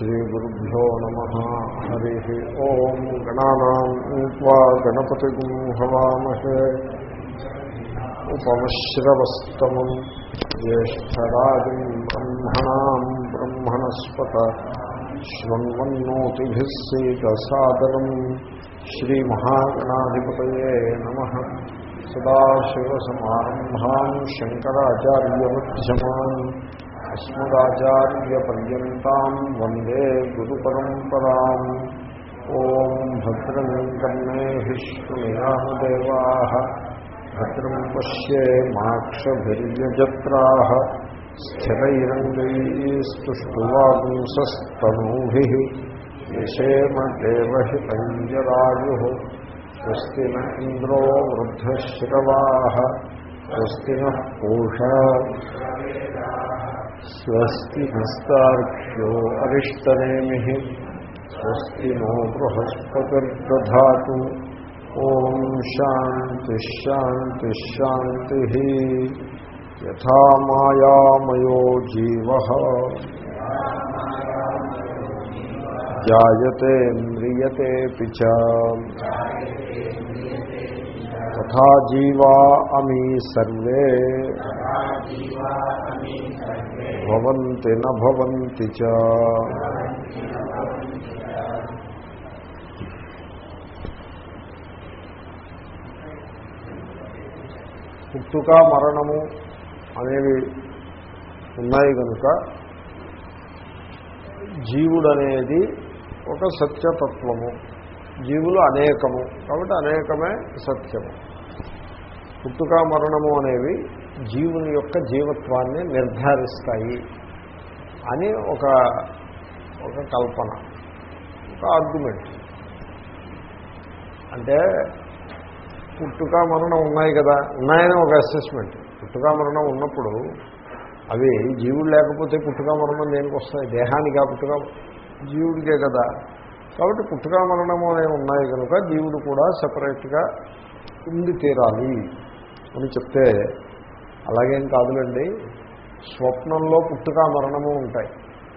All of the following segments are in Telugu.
श्रीगुरुभ्यो नमः हरिः ॐ गणानाम् ऊत्वा गणपतिगुं हवामहे उपमश्रवस्तमम् ज्येष्ठराजम् ब्रह्मणाम् ब्रह्मणस्पत शृण्वन्नोतिभिः सीतसादरम् श्रीमहागणाधिपतये नमः सदाशिवसमारम्भाम् शङ्कराचार्यमध्यमान् అస్మదాచార్యపర్యంతం వందే గురు పరంపరా ఓం భద్రం కన్నే విష్ణుయామదేవా భద్రం పశ్యేమాక్షజ్రా స్థిరైరంగైస్తువాగుంసూభి యశేమదేవహితంజరాయు స్వస్తి ఇంద్రో వృద్ధశ్రవా. స్వస్తి పూషా. स्वस्ति हस्तार्क्ष्यो अरिष्टनेमिः स्वस्ति नो बृहस्पतिर्दधातु ॐ शान्तिश्शान्तिश्शान्तिः यथा मायामयो जीवः जायते म्रियतेऽपि च తథా జీవా అమీ సర్వే. భవంతి నవంతి చ. పుట్టుక మరణము అనేవి ఉన్నాయి కనుక జీవుడనేది ఒక సత్యతత్వము. జీవులు అనేకము. కాబట్టి అనేకమే సత్యము. పుట్టుక మరణము అనేవి జీవుని యొక్క జీవత్వాన్ని నిర్ధారిస్తాయి అని ఒక ఒక కల్పన ఒక ఆర్గ్యుమెంట్ అంటే పుట్టుక మరణం ఉన్నాయి కదా ఉన్నాయని ఒక అసెస్మెంట్ పుట్టుక మరణం ఉన్నప్పుడు అవి జీవుడు లేకపోతే పుట్టుక మరణం దేనికి వస్తాయి? దేహానికి ఆ పుట్టుక జీవుడికే కదా. కాబట్టి పుట్టుక మరణము అనేవి ఉన్నాయి కనుక జీవుడు కూడా సపరేట్గా ఉండి తీరాలి. అని చెప్తే అలాగేం కాదులండి స్వప్నంలో పుట్టుక మరణము ఉంటాయి.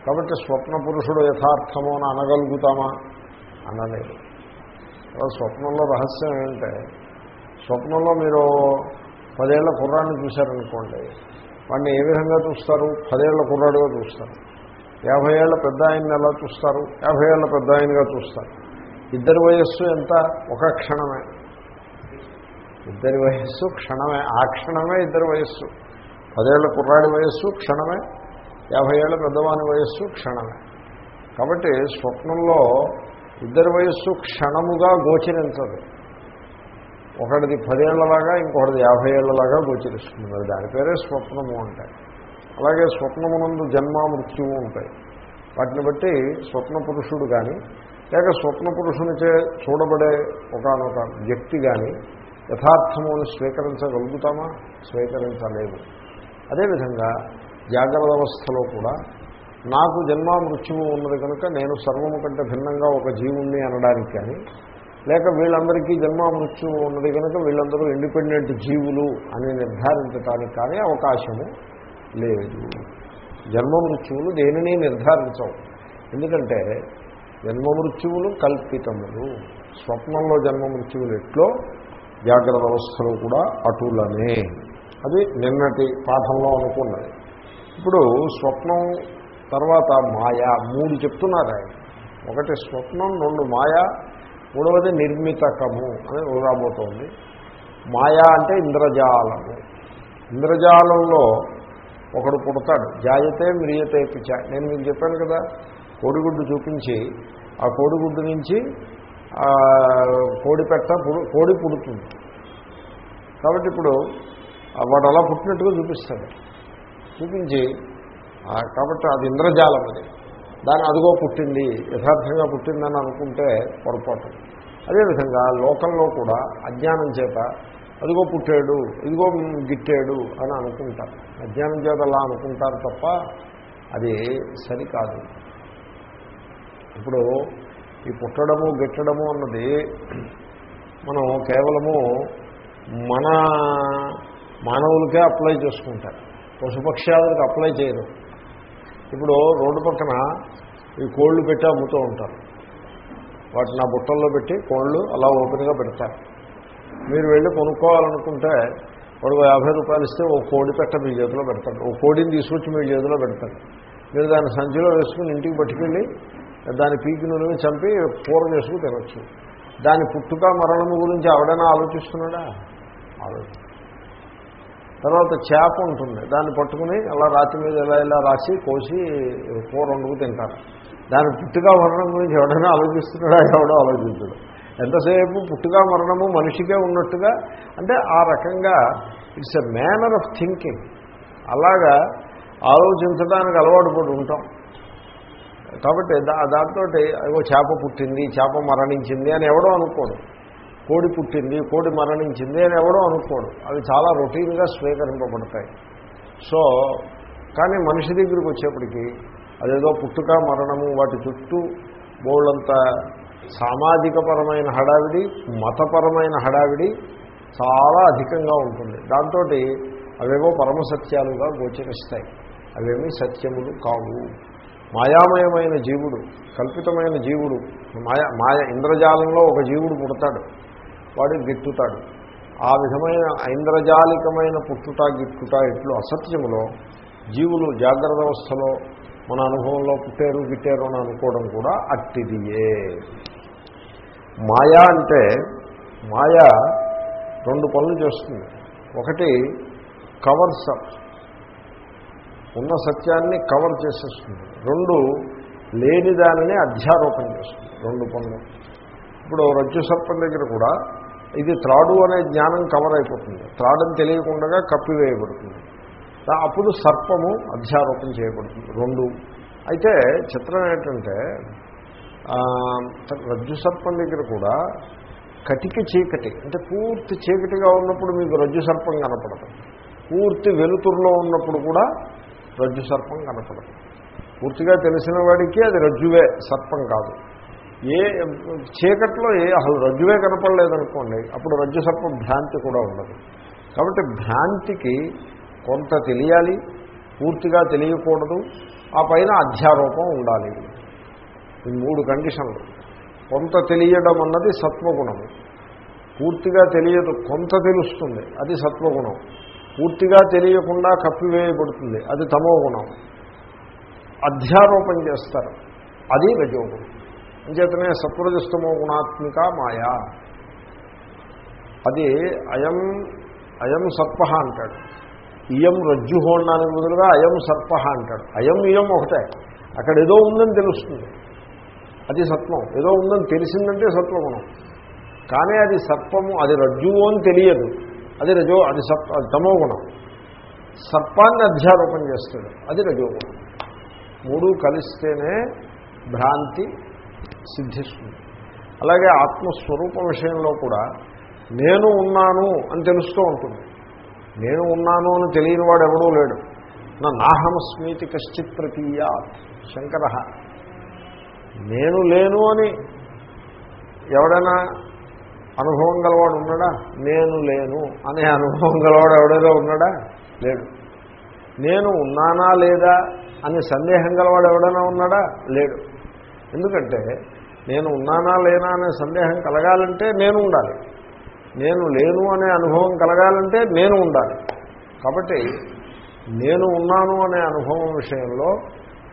కాబట్టి స్వప్న పురుషుడు యథార్థము అని అనగలుగుతామా? అనలేదు. స్వప్నంలో రహస్యం ఏంటంటే స్వప్నంలో మీరు పదేళ్ళ కుర్రాన్ని చూశారనుకోండి వాడిని ఏ విధంగా చూస్తారు? పదేళ్ళ కుర్రాడుగా చూస్తారు. యాభై ఏళ్ళ పెద్ద ఆయన్ని ఎలా చూస్తారు? యాభై ఏళ్ళ పెద్ద ఆయనగా చూస్తారు. ఇద్దరి వయస్సు ఎంత? ఒక క్షణమే. ఇద్దరి వయస్సు క్షణమే ఆ క్షణమే ఇద్దరి వయస్సు. పదేళ్ళ కుర్రాడి వయస్సు క్షణమే యాభై ఏళ్ళ పెద్దవాని వయస్సు క్షణమే. కాబట్టి స్వప్నంలో ఇద్దరి వయస్సు క్షణముగా గోచరించదు. ఒకటిది పదేళ్ళలాగా ఇంకొకటిది యాభై ఏళ్ళలాగా గోచరిస్తుంది. మరి దాని పేరే స్వప్నము అంటే. అలాగే స్వప్నమునందు జన్మ మృత్యువు ఉంటాయి. వాటిని బట్టి స్వప్న పురుషుడు కానీ లేక స్వప్న పురుషునిచే చూడబడే ఒకనొక వ్యక్తి కానీ యథార్థమును స్వీకరించగలుగుతామా? స్వీకరించలేదు. అదేవిధంగా జాగ్రత్త అవస్థలో కూడా నాకు జన్మ మృత్యువు ఉన్నది కనుక నేను సర్వము కంటే భిన్నంగా ఒక జీవుణ్ణి అనడానికి కానీ లేక వీళ్ళందరికీ జన్మ మృత్యువు ఉన్నది కనుక వీళ్ళందరూ ఇండిపెండెంట్ జీవులు అని నిర్ధారించడానికి కానీ అవకాశము లేదు. జన్మ మృత్యువులు దేనిని నిర్ధారించవు. ఎందుకంటే జన్మ మృత్యువులు కల్పితములు. స్వప్నంలో జన్మ మృత్యువులు ఎట్లో? జాగ్రత్త అవస్థలు కూడా అటులనే. అది నిన్నటి పాఠంలో అనుకున్నది. ఇప్పుడు స్వప్నం తర్వాత మాయా మూడు చెప్తున్నారు ఆయన. ఒకటి స్వప్నం రెండు మాయా మూడవది నిర్మితకము అని రాబోతోంది. మాయా అంటే ఇంద్రజాలము. ఇంద్రజాలంలో ఒకడు పుడతాడు. జాయతే మ్రియతే పిచ. నేను మీకు చెప్పాను కదా కోడిగుడ్డు చూపించి ఆ కోడిగుడ్డు నుంచి కోడి పెట్ట కోడి పుడుతుంది. కాబట్టి ఇప్పుడు వాడు అలా పుట్టినట్టుగా చూపిస్తాడు. చూపించి కాబట్టి అది ఇంద్రజాలం అది. దాని అదిగో పుట్టింది యథార్థంగా పుట్టిందని అనుకుంటే పొరపాటు. అదేవిధంగా లోకంలో కూడా అజ్ఞానం చేత అదిగో పుట్టాడు ఇదిగో గిట్టాడు అని అనుకుంటారు. అజ్ఞానం చేత అలా అనుకుంటారు తప్ప అది సరికాదు. ఇప్పుడు ఈ పుట్టడము గెట్టడము అన్నది మనం కేవలము మన మానవులకే అప్లై చేసుకుంటారు. పశుపక్ష్యాదులకు అప్లై చేయరు. ఇప్పుడు రోడ్డు పక్కన ఈ కోళ్ళు పెట్టి అమ్ముతూ ఉంటారు. వాటిని ఆ బుట్టల్లో పెట్టి కోళ్ళు అలా ఓపెన్గా పెడతారు. మీరు వెళ్ళి కొనుక్కోవాలనుకుంటే వాడు యాభై రూపాయలు ఇస్తే ఓ కోడి పెట్ట మీ చేతిలో పెడతాడు. ఓ కోడిని తీసుకొచ్చి మీ చేతిలో పెడతాడు. మీరు దాన్ని సంచిలో వేసుకుని ఇంటికి పట్టుకెళ్ళి దాని పీకి నులిమి చంపి కూర చేసుకుని తినొచ్చు. దాని పుట్టుక మరణము గురించి ఎవడైనా ఆలోచిస్తున్నాడా? ఆలోచి తర్వాత చేప ఉంటుంది. దాన్ని పట్టుకుని అలా రాతి మీద ఇలా ఇలా రాసి కోసి కూర వండుకు తింటారు. దాని పుట్టుక మరణం గురించి ఎవడైనా ఆలోచిస్తున్నాడా? ఎవడో ఆలోచించడు. ఎంతసేపు పుట్టుక మరణము మనిషికే ఉన్నట్టుగా? అంటే ఆ రకంగా it's a manner of thinking అలాగా ఆలోచించడానికి అలవాటు పడి ఉంటాం. కాబట్టి దా దాంతో ఏవో చేప పుట్టింది చేప మరణించింది అని ఎవడో అనుకోడు. కోడి పుట్టింది కోడి మరణించింది అని ఎవడో అనుకోడు. అవి చాలా రొటీన్గా స్వీకరింపబడతాయి. సో కానీ మనిషి దగ్గరికి వచ్చేప్పటికీ అదేదో పుట్టుక మరణము వాటి చుట్టూ బోళ్ళంత సామాజికపరమైన హడావిడి మతపరమైన హడావిడి చాలా అధికంగా ఉంటుంది. దాంతో అవేవో పరమసత్యాలుగా గోచరిస్తాయి. అవేమీ సత్యములు కావు. మాయామయమైన జీవుడు కల్పితమైన జీవుడు మాయ మాయ ఇంద్రజాలంలో ఒక జీవుడు పుడతాడు. వాడు గిట్టుతాడు. ఆ విధమైన ఐంద్రజాలికమైన పుట్టుట గిట్టుట ఇట్లు అసత్యములో జీవులు జాగ్రత్త అవస్థలో మన అనుభవంలో పుట్టారు గిట్టారు అని అనుకోవడం కూడా అట్టిదియే. మాయా అంటే మాయ రెండు పనులు చేస్తుంది. ఒకటి కవర్స్ అప్ ఉన్న సత్యాన్ని కవర్ చేసేస్తుంది. రెండు లేని దానిని అధ్యారోపణ చేస్తుంది. రెండు పనులు. ఇప్పుడు రజ్జు సర్పం దగ్గర కూడా ఇది త్రాడు అనే జ్ఞానం కవర్ అయిపోతుంది. త్రాడని తెలియకుండా కప్పివేయబడుతుంది అప్పుడు సర్పము అధ్యారోపణ చేయబడుతుంది. రెండు. అయితే చిత్రం ఏంటంటే రజ్జు సర్పం దగ్గర కూడా కటిక చీకటి అంటే పూర్తి చీకటిగా ఉన్నప్పుడు మీకు రజ్జు సర్పం కనపడదు. పూర్తి వెలుతురులో ఉన్నప్పుడు కూడా రజ్జు సర్పం కనపడదు. పూర్తిగా తెలిసిన వాడికి అది రజ్జువే సర్పం కాదు. ఏ చీకట్లో ఏ అసలు రజ్జువే కనపడలేదనుకోండి అప్పుడు రజ్జు సర్పం భ్రాంతి కూడా ఉండదు. కాబట్టి భ్రాంతికి కొంత తెలియాలి పూర్తిగా తెలియకూడదు ఆ పైన అధ్యారూపం ఉండాలి. ఈ మూడు కండిషన్లు. కొంత తెలియడం అన్నది సత్వగుణము పూర్తిగా తెలియదు కొంత తెలుస్తుంది అది సత్వగుణం. పూర్తిగా తెలియకుండా కప్పివేయబడుతుంది అది తమో గుణం అధ్యారోపణ చేస్తారు. అది రజోగుణం. అంచేతనే సత్వరజస్తమో గుణాత్మిక మాయా. అది అయం అయం సర్ప అంటాడు. ఇయం రజ్జు హోండానికి బదులుగా అయం సర్ప అంటాడు. అయం ఇయం ఒకటే. అక్కడ ఏదో ఉందని తెలుస్తుంది. అది సత్వం. ఏదో ఉందని తెలిసిందంటే సత్వగుణం. కానీ అది సర్పము అది రజ్జువు అని తెలియదు. అది రజో అది సర్ప అది గుణం. సర్పాన్ని అధ్యారోపణ చేస్తాడు. అది రజోగుణం. మూడు కలిస్తేనే భ్రాంతి సిద్ధిస్తుంది. అలాగే ఆత్మస్వరూప విషయంలో కూడా నేను ఉన్నాను అని తెలుస్తూ ఉంటుంది. నేను ఉన్నాను అని తెలియని వాడు ఎవడూ లేడు. నా నాహమస్మీతి కశ్చిత్ ప్రతీయా శంకర. నేను లేను అని ఎవడైనా అనుభవం గలవాడు ఉన్నాడా? నేను లేను అనే అనుభవం గలవాడు ఎవడైనా ఉన్నాడా? లేడు. నేను ఉన్నానా లేదా అనే సందేహం గలవాడు ఎవడైనా ఉన్నాడా? లేడు. ఎందుకంటే నేను ఉన్నానా లేనా అనే సందేహం కలగాలంటే నేను ఉండాలి. నేను లేను అనే అనుభవం కలగాలంటే నేను ఉండాలి. కాబట్టి నేను ఉన్నాను అనే అనుభవం విషయంలో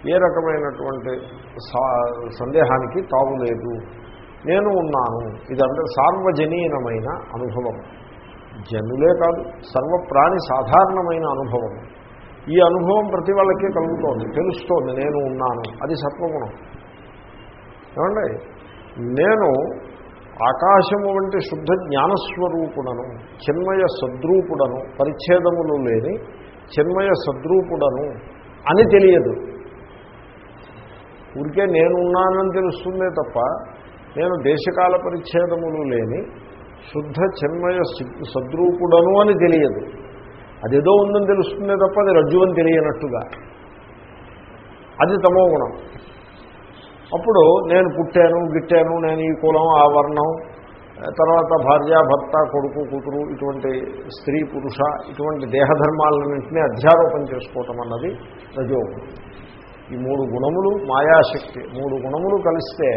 ఏ రకమైనటువంటి సా- సందేహానికి తావు లేదు. నేను ఉన్నాను. ఇదంతా సార్వజనీనమైన అనుభవం. జనులే కాదు సర్వప్రాణి సాధారణమైన అనుభవం. ఈ అనుభవం ప్రతి వాళ్ళకి కలుగుతోంది తెలుస్తోంది నేను ఉన్నాను. అది సత్వగుణం. ఏమండి? నేను ఆకాశము వంటి శుద్ధ జ్ఞానస్వరూపుడను చిన్మయ సద్రూపుడను పరిచ్ఛేదములు లేని చిన్మయ సద్రూపుడను అని తెలియదు. ఊరికే నేను ఉన్నానని తెలుస్తుందే తప్ప నేను దేశకాల పరిచ్ఛేదములు లేని శుద్ధ చిన్మయ సద్రూపుడను అని తెలియదు. అదేదో ఉందని తెలుస్తుందే తప్ప అది రజ్జు అని తెలియనట్టుగా. అది తమో గుణం. అప్పుడు నేను పుట్టాను గిట్టాను నేను ఈ కులం ఆ వర్ణం తర్వాత భార్య భర్త కొడుకు కూతురు ఇటువంటి స్త్రీ పురుష ఇటువంటి దేహధర్మాలన్నింటినీ అధ్యారోపణ చేసుకోవటం అన్నది రజోగుణం. ఈ మూడు గుణములు మాయాశక్తి. మూడు గుణములు కలిస్తే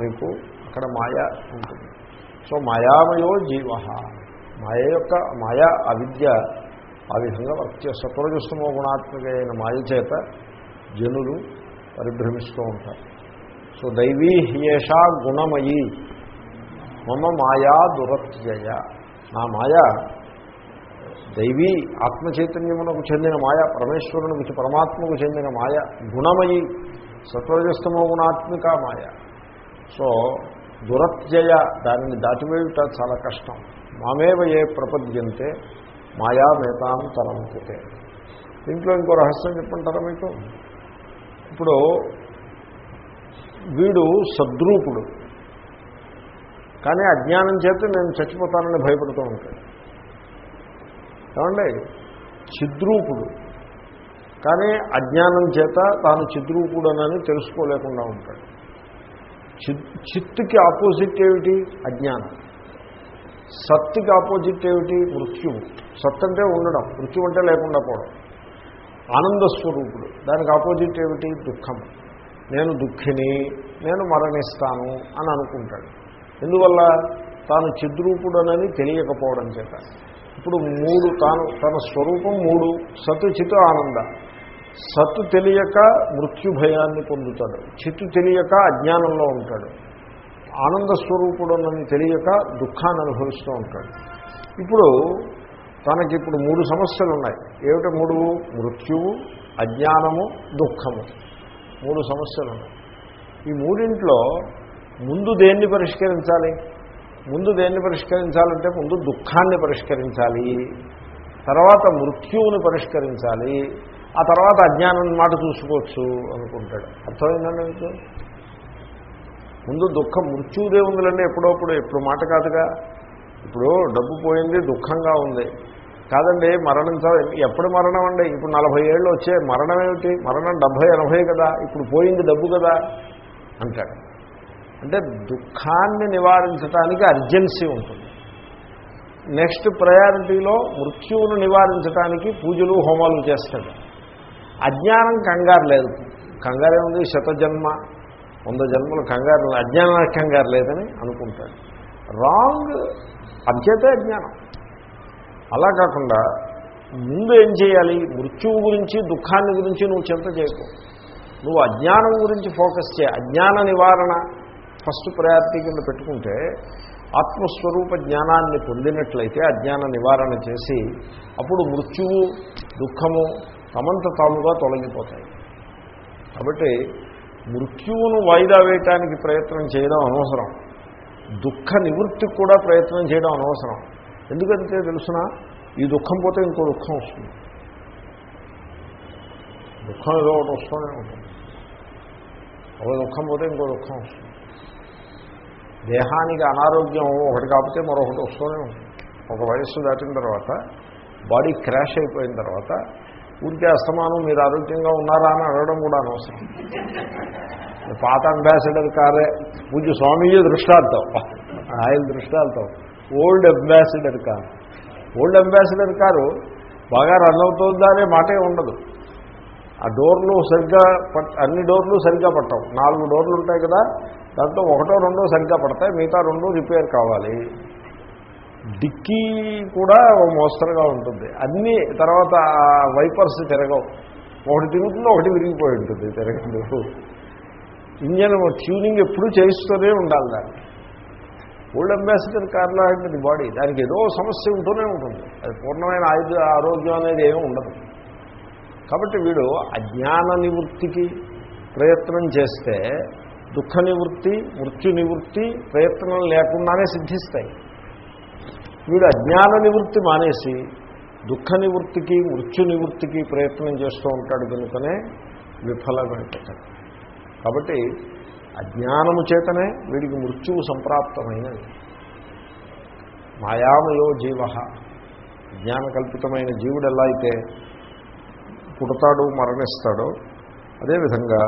మీకు అక్కడ మాయ ఉంటుంది. సో మాయామయో జీవ. మాయ యొక్క మాయా అవిద్య ఆ విధంగా వర్క్ చేస్తారు సత్వరజస్తమో గుణాత్మక అయిన మాయ చేత జనులు పరిభ్రమిస్తూ ఉంటారు. సో దైవీ హ్యేషా గుణమయి. మమ మాయా దురత్యయ. నా మాయ దైవీ ఆత్మచైతన్యమునకు చెందిన మాయ పరమేశ్వరునికి పరమాత్మకు చెందిన మాయ గుణమయి. సత్వజస్తమో గుణాత్మిక మాయ. సో దురత్యయ దానిని దాటివేయుట చాలా కష్టం. మామేవ ఏ ప్రపద్యంతే మాయా మేతాం దీంట్లో ఇంకో రహస్యం చెప్పంటారా మీకు? ఇప్పుడు వీడు సద్రూపుడు. కానీ అజ్ఞానం చేత నేను చచ్చిపోతానని భయపడుతూ ఉంటాడు. ఏమండి? చిద్రూపుడు. కానీ అజ్ఞానం చేత తాను చిద్రూపుడనని తెలుసుకోలేకుండా ఉంటాడు. చిత్ చిత్తుకి ఆపోజిట్ ఏమిటి? అజ్ఞానం. సత్తుకి ఆపోజిట్ ఏమిటి? మృత్యువు. సత్ అంటే ఉండడం. మృత్యు అంటే లేకుండా పోవడం. ఆనంద స్వరూపుడు దానికి ఆపోజిట్ ఏమిటి? దుఃఖం. నేను దుఃఖిని నేను మరణిస్తాను అని అనుకుంటాడు. ఎందువల్ల? తాను చిద్రూపుడనని తెలియకపోవడం చేత. ఇప్పుడు మూడు తాను తన స్వరూపం మూడు. సత్తు చిత్ ఆనంద. సత్తు తెలియక మృత్యు భయాన్ని పొందుతాడు. చిత్తు తెలియక అజ్ఞానంలో ఉంటాడు. ఆనంద స్వరూపుడునని తెలియక దుఃఖాన్ని అనుభవిస్తూ ఉంటాడు. ఇప్పుడు తనకి ఇప్పుడు మూడు సమస్యలు ఉన్నాయి ఏమిటి మూడు? మృత్యువు అజ్ఞానము దుఃఖము. మూడు సమస్యలు ఉన్నాయి ఈ మూడింట్లో ముందు దేన్ని పరిష్కరించాలి? ముందు దేన్ని పరిష్కరించాలంటే ముందు దుఃఖాన్ని పరిష్కరించాలి. తర్వాత మృత్యువుని పరిష్కరించాలి. ఆ తర్వాత అజ్ఞానం మాట చూసుకోవచ్చు అనుకుంటాడు. అర్థమైందండి మీకు? ముందు దుఃఖం మృత్యుదే ఉందిలండి ఎప్పుడప్పుడు ఎప్పుడు మాట కాదుగా. ఇప్పుడు డబ్బు పోయింది దుఃఖంగా ఉంది. కాదండి మరణించాలి ఎప్పుడు మరణం అండి? ఇప్పుడు నలభై ఏళ్ళు వచ్చే మరణం ఏమిటి? మరణం డెబ్భై ఎనభై కదా. ఇప్పుడు పోయింది డబ్బు కదా అంటాడు. అంటే దుఃఖాన్ని నివారించడానికి అర్జెన్సీ ఉంటుంది. నెక్స్ట్ ప్రయారిటీలో మృత్యువును నివారించడానికి పూజలు హోమాలు చేస్తాడు. అజ్ఞానం కంగారు లేదు. కంగారే ఉంది శతజన్మ. వంద జన్మలు కంగారు అజ్ఞాన కంగారు లేదని అనుకుంటాడు. రాంగ్ అంచేతే అజ్ఞానం. అలా కాకుండా ముందు ఏం చేయాలి? మృత్యువు గురించి దుఃఖాన్ని గురించి నువ్వు చింత చేయకు. నువ్వు అజ్ఞానం గురించి ఫోకస్ చేయ. అజ్ఞాన నివారణ ఫస్ట్ ప్రయారిటీ కింద పెట్టుకుంటే ఆత్మస్వరూప జ్ఞానాన్ని పొందినట్లయితే అజ్ఞాన నివారణ చేసి అప్పుడు మృత్యువు దుఃఖము తమంత తాముగా తొలగిపోతాయి. కాబట్టి మృత్యువును వాయిదా వేయటానికి ప్రయత్నం చేయడం అనవసరం. దుఃఖ నివృత్తికి కూడా ప్రయత్నం చేయడం అనవసరం. ఎందుకంటే తెలుసిన ఈ దుఃఖం పోతే ఇంకో దుఃఖం వస్తుంది. దుఃఖం ఏదో ఒకటి వస్తూనే ఉంటుంది. ఒక దుఃఖం పోతే ఇంకో దుఃఖం వస్తుంది. దేహానికి అనారోగ్యం ఒకటి కాకపోతే మరొకటి వస్తూనే ఉంటుంది. ఒక వయస్సు దాటిన తర్వాత బాడీ క్రాష్ అయిపోయిన తర్వాత ఊరికే అస్తమానం మీరు ఆరోగ్యంగా ఉన్నారా అని అడగడం కూడా అనవసరం. పాత అంబాసిడర్ కారే పూజ స్వామీజీ దృష్టాంతం. ఆయన దృష్టాంతం. Old ambassador car. Old ambassador car బాగా రన్ అవుతుందా అనే మాటే ఉండదు. ఆ డోర్లు సరిగ్గా పట్ అన్ని డోర్లు సరిగ్గా పట్టవు. నాలుగు డోర్లు ఉంటాయి కదా దాంట్లో ఒకటో రెండో సరిగ్గా పడతాయి మిగతా రెండు రిపేర్ కావాలి. డిక్కీ కూడా మోస్తరుగా ఉంటుంది. అన్నీ తర్వాత వైపర్స్ తిరగవు. ఒకటి తిరుగుతుంది ఒకటి విరిగిపోయి ఉంటుంది తిరగదు ఇంజన్ ట్యూనింగ్ ఎప్పుడూ చేయిస్తూనే ఉండాలి దాన్ని. ఓల్డ్ అంబాసిడర్ కార్లో లాంటిది బాడీ. దానికి ఏదో సమస్య ఉంటూనే ఉంటుంది. అది పూర్ణమైన ఆయుధ ఆరోగ్యం అనేది ఏమీ ఉండదు. కాబట్టి వీడు అజ్ఞాన నివృత్తికి ప్రయత్నం చేస్తే దుఃఖ నివృత్తి మృత్యు నివృత్తి ప్రయత్నం లేకుండానే సిద్ధిస్తాయి. వీడు అజ్ఞాన నివృత్తి మానేసి దుఃఖ నివృత్తికి మృత్యు నివృత్తికి ప్రయత్నం చేస్తూ ఉంటాడు కనుకనే విఫలమైపోతాడు కాబట్టి అజ్ఞానము చేతనే వీడికి మృత్యువు సంప్రాప్తమైనది. మాయామయో జీవ. జ్ఞానకల్పితమైన జీవుడు ఎలా అయితే పుడతాడు మరణిస్తాడో అదేవిధంగా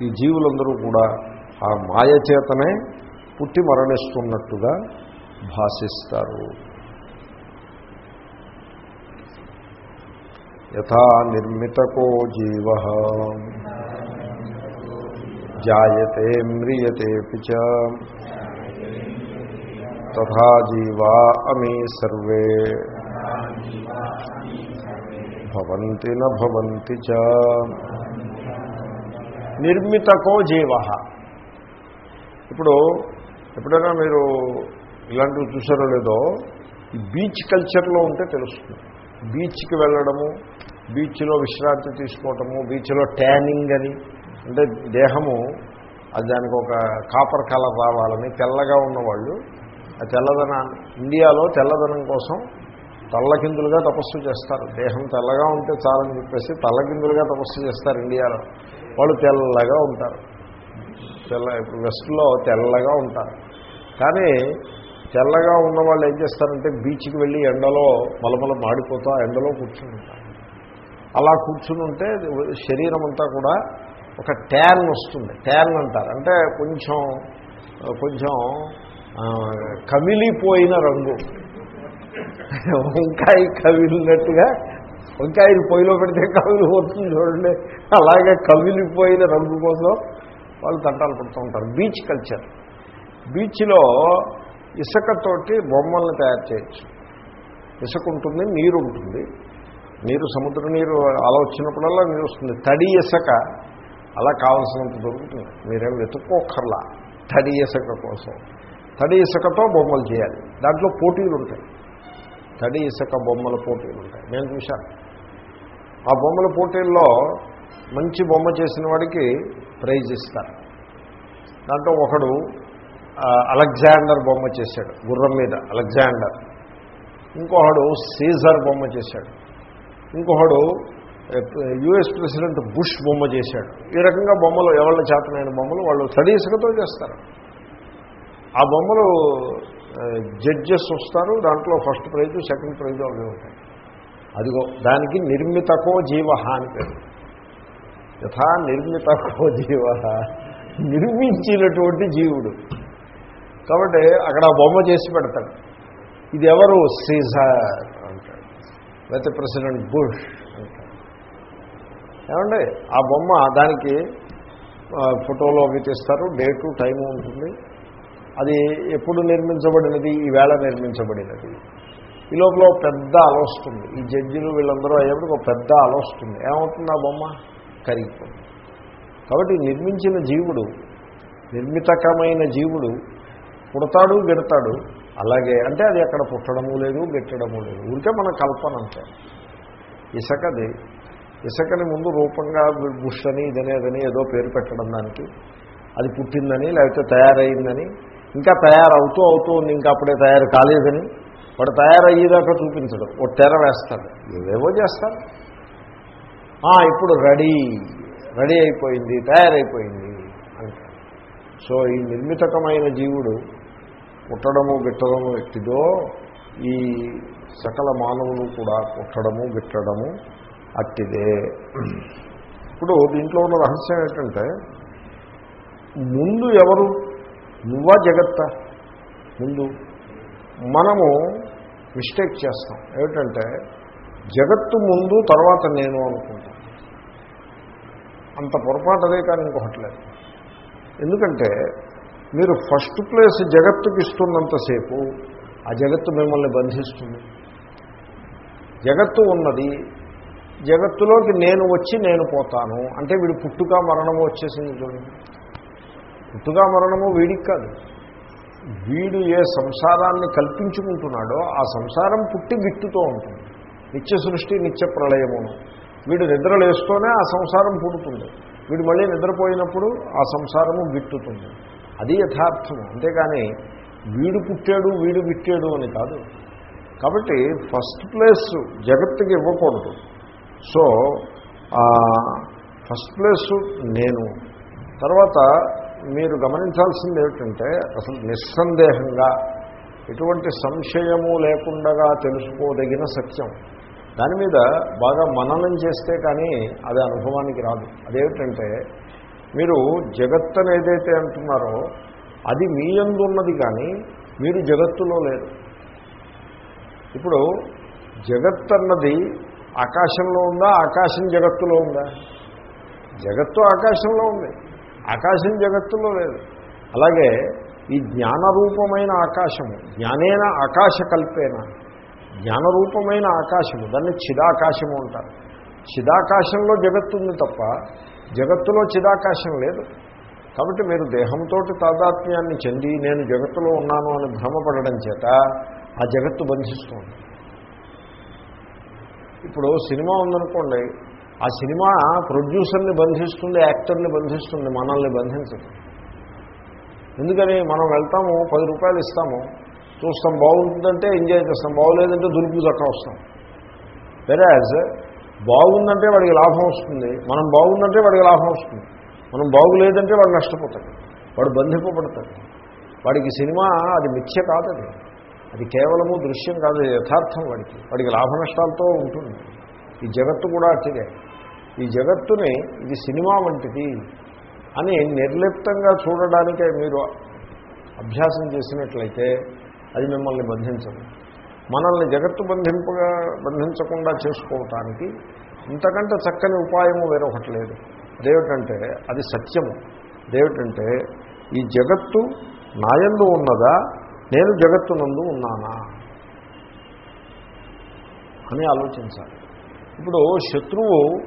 ఈ జీవులందరూ కూడా ఆ మాయ చేతనే పుట్టి మరణిస్తున్నట్టుగా భాషిస్తారు. యథా నిర్మితకో జీవ. జాయతే మ్రియతే చ. తథా జీవా అమీ సర్వే. భవంతి నవంతి చ. నిర్మితకో జీవ. ఇప్పుడు ఎప్పుడైనా మీరు ఇలాంటివి చూసారో లేదో బీచ్ కల్చర్లో ఉంటే తెలుస్తుంది. బీచ్కి వెళ్ళడము బీచ్లో విశ్రాంతి తీసుకోవటము బీచ్లో ట్యానింగ్ అని అంటే దేహము అది దానికి ఒక కాపర్ కలర్ రావాలని తెల్లగా ఉన్నవాళ్ళు ఆ తెల్లదనాన్ని ఇండియాలో తెల్లదనం కోసం తల్లకిందులుగా తపస్సు చేస్తారు. దేహం తెల్లగా ఉంటే చాలని చెప్పేసి తల్లకిందులుగా తపస్సు చేస్తారు ఇండియాలో. వాళ్ళు తెల్లగా ఉంటారు. తెల్ల ఇప్పుడు వెస్ట్లో తెల్లగా ఉంటారు. కానీ తెల్లగా ఉన్న వాళ్ళు ఏం చేస్తారంటే బీచ్కి వెళ్ళి ఎండలో మలమల మాడిపోతా ఎండలో కూర్చుని ఉంటారు. అలా కూర్చుని ఉంటే శరీరం అంతా కూడా ఒక ట్యాన్ వస్తుంది. ట్యాన్ అంటారు. అంటే కొంచెం కొంచెం కమిలిపోయిన రంగు. వంకాయ కవిలినట్టుగా వంకాయని పొయ్యిలో పెడితే కవిలు పోతుంది చూడండి. అలాగే కవిలిపోయిన రంగు కోసం వాళ్ళు తంటాలు పడుతూ ఉంటారు. Beach culture. బీచ్లో ఇసుకతోటి బొమ్మల్ని తయారు చేయొచ్చు. ఇసుక ఉంటుంది నీరు ఉంటుంది నీరు సముద్ర నీరు అలా వచ్చినప్పుడల్లా నీరు వస్తుంది తడి ఇసుక అలా కావలసినంత దొరుకుతుంది. మీరేం వెతుక్కోకర్లా తడి ఇసుక కోసం. తడి ఇసుకతో బొమ్మలు చేయాలి. దాంట్లో పోటీలు ఉంటాయి. తడి ఇసుక బొమ్మల పోటీలు ఉంటాయి. నేను చూశాను. ఆ బొమ్మల పోటీల్లో మంచి బొమ్మ చేసిన వాడికి ప్రైజ్ ఇస్తారు. దాంట్లో ఒకడు అలెగ్జాండర్ బొమ్మ చేశాడు గుర్రం మీద అలెగ్జాండర్. ఇంకొకడు సీజర్ బొమ్మ చేశాడు. ఇంకొకడు యుఎస్ ప్రెసిడెంట్ బుష్ బొమ్మ చేశాడు. ఈ రకంగా బొమ్మలు ఎవళ్ళ చేతనైన బొమ్మలు వాళ్ళు తడీసుకతో చేస్తారు. ఆ బొమ్మలు జడ్జెస్ వస్తారు దాంట్లో ఫస్ట్ ప్రైజు సెకండ్ ప్రైజు అవి ఉంటాయి. అదిగో దానికి నిర్మితకో జీవ అని పేరు. యథా నిర్మితకో జీవ నిర్మించినటువంటి జీవుడు. కాబట్టి అక్కడ బొమ్మ చేసి పెడతాడు. ఇది ఎవరు సీజర్ అంటాడు. లేకపోతే ప్రెసిడెంట్ బుష్ అంటాడు. ఏమండి? ఆ బొమ్మ దానికి ఫోటోలో అవి తీస్తారు. డేటు టైము ఉంటుంది. అది ఎప్పుడు నిర్మించబడినది? ఈవేళ నిర్మించబడినది. ఈ లోపల పెద్ద అలొస్తుంది ఈ జడ్జిలు వీళ్ళందరూ అయ్యేప్పుడు ఒక పెద్ద అలొస్తుంది ఏమవుతుంది ఆ బొమ్మ? కరిగిపోతుంది. కాబట్టి నిర్మించిన జీవుడు నిర్మితకమైన జీవుడు పుడతాడు గెడతాడు. అలాగే అంటే అది అక్కడ పుట్టడము లేదు గెట్టడము లేదు. ఊరికే మన కల్పన అంతే. ఇసకది ఇసకని ముందు రూపంగా బుష్ అని ఇదనేదని ఏదో పేరు పెట్టడం దానికి. అది పుట్టిందని లేకపోతే తయారైందని. ఇంకా తయారవుతూ అవుతూ ఉంది ఇంకా అప్పుడే తయారు కాలేదని. వాడు తయారయ్యేదాకా చూపించడు. ఓ తెర వేస్తాడు. ఏవేవో చేస్తారు ఇప్పుడు రెడీ. రెడీ అయిపోయింది తయారైపోయింది. అంటారు సో ఈ నిర్మితకమైన జీవుడు పుట్టడము గిట్టడము ఎట్టిదో ఈ సకల మానవులు కూడా పుట్టడము గిట్టడము అట్టిదే. ఇప్పుడు దీంట్లో ఉన్న రహస్యం ఏంటంటే ముందు ఎవరు? నువ్వా జగత్త? ముందు. మనము మిస్టేక్ చేస్తాం. ఏమిటంటే జగత్తు ముందు తర్వాత నేను అనుకుంటాను అంత పొరపాటు అదే కానీ ఇంకొకటి లేదు. ఎందుకంటే మీరు ఫస్ట్ ప్లేస్ జగత్తుకి ఇస్తున్నంతసేపు ఆ జగత్తు మిమ్మల్ని బంధిస్తుంది. జగత్తు ఉన్నది జగత్తులోకి నేను వచ్చి నేను పోతాను. అంటే వీడు పుట్టుక మరణము వచ్చేసింది చూడండి. పుట్టుక మరణము వీడికి కాదు. వీడు ఏ సంసారాన్ని కల్పించుకుంటున్నాడో ఆ సంసారం పుట్టి గిట్టుతూ ఉంటుంది. నిత్య సృష్టి నిత్య ప్రళయమును వీడు నిద్రలేస్తూనే ఆ సంసారం పుడుతుంది. వీడు మళ్ళీ నిద్రపోయినప్పుడు ఆ సంసారము గిట్టుతుంది అది యథార్థము. అంతేకాని వీడు పుట్టాడు వీడు విట్టాడు అని కాదు. కాబట్టి ఫస్ట్ ప్లేస్ జగత్తుకి ఇవ్వకూడదు. సో ఫస్ట్ ప్లేస్ నేను. తర్వాత మీరు గమనించాల్సింది ఏమిటంటే అసలు నిస్సందేహంగా ఎటువంటి సంశయము లేకుండా తెలుసుకోదగిన సత్యం. దాని మీద బాగా మననం చేస్తే కానీ అది అనుభవానికి రాదు. అదేమిటంటే మీరు జగత్తు ఏదైతే అంటున్నారో అది మీ ఉన్నది కానీ మీరు జగత్తులో లేరు. ఇప్పుడు జగత్ అన్నది ఆకాశంలో ఉందా? ఆకాశం జగత్తులో ఉందా? జగత్తు ఆకాశంలో ఉంది. ఆకాశం జగత్తులో లేదు. అలాగే ఈ జ్ఞానరూపమైన ఆకాశము జ్ఞానేన ఆకాశ కల్పేన జ్ఞానరూపమైన ఆకాశము దాన్ని చిదాకాశము అంటారు. చిదాకాశంలో జగత్తు ఉంది తప్ప జగత్తులో చిదాకాశం లేదు. కాబట్టి మీరు దేహంతో తాదాత్మ్యాన్ని చెంది నేను జగత్తులో ఉన్నాను అని భ్రమపడడం చేత ఆ జగత్తు బంధిస్తుంది. ఇప్పుడు సినిమా ఉందనుకోండి ఆ సినిమా ప్రొడ్యూసర్ని బంధిస్తుంది యాక్టర్ని బంధిస్తుంది మనల్ని బంధించదు. ఎందుకని మనం వెళ్తాము పది రూపాయలు ఇస్తాము చూస్తాం బాగుంటుందంటే ఎంజాయ్ చేస్తాం బాగోలేదంటే దులుపు దక్క వస్తాం. వెరాజ్ బాగుందంటే వాడికి లాభం వస్తుంది. మనం బాగుందంటే వాడికి లాభం వస్తుంది. మనం బాగులేదంటే వాడు నష్టపోతాడు. వాడు బంధింపబడతాడు. వాడికి సినిమా అది మిథ్య కాదు అది. కేవలము దృశ్యం కాదు యథార్థం వాడికి. వాడికి లాభ నష్టాలతో ఉంటుంది. ఈ జగత్తు కూడా అట్టిదే. ఈ జగత్తుని ఇది సినిమా వంటిది అని నిర్లిప్తంగా చూడడానికే మీరు అభ్యాసం చేసినట్లయితే అది మిమ్మల్ని బంధించదు. మనల్ని జగత్తు బంధింపగా బంధించకుండా చేసుకోవటానికి ఇంతకంటే చక్కని ఉపాయము వేరొకటి లేదు. అదేమిటంటే అది సత్యము. అదేమిటంటే ఈ జగత్తు నాయందు ఉన్నదా? నేను జగత్తునందు ఉన్నానా? అని ఆలోచించాలి. ఇప్పుడు శత్రువు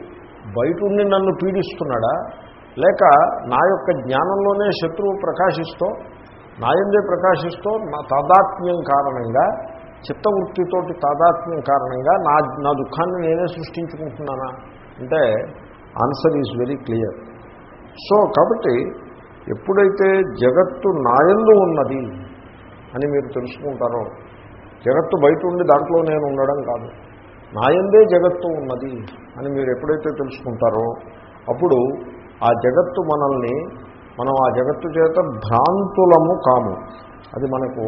బయట ఉండి నన్ను పీడిస్తున్నాడా? లేక నా యొక్క జ్ఞానంలోనే శత్రువు ప్రకాశిస్తూ నాయందే ప్రకాశిస్తూ నా తాదాత్మ్యం కారణంగా చిత్తవృత్తితోటి తాదాత్మ్యం కారణంగా నా నా దుఃఖాన్ని నేనే సృష్టించుకుంటున్నానా? అంటే answer is very clear. So కాబట్టి ఎప్పుడైతే జగత్తు నాయందు ఉన్నది అని మీరు తెలుసుకుంటారో జగత్తు బయట ఉండి దాంట్లో నేను ఉండడం కాదు. నాయందే జగత్తు ఉన్నది అని మీరు ఎప్పుడైతే తెలుసుకుంటారో అప్పుడు ఆ జగత్తు మనల్ని మనం ఆ జగత్తు చేత భ్రాంతులము కాము. అది మనకు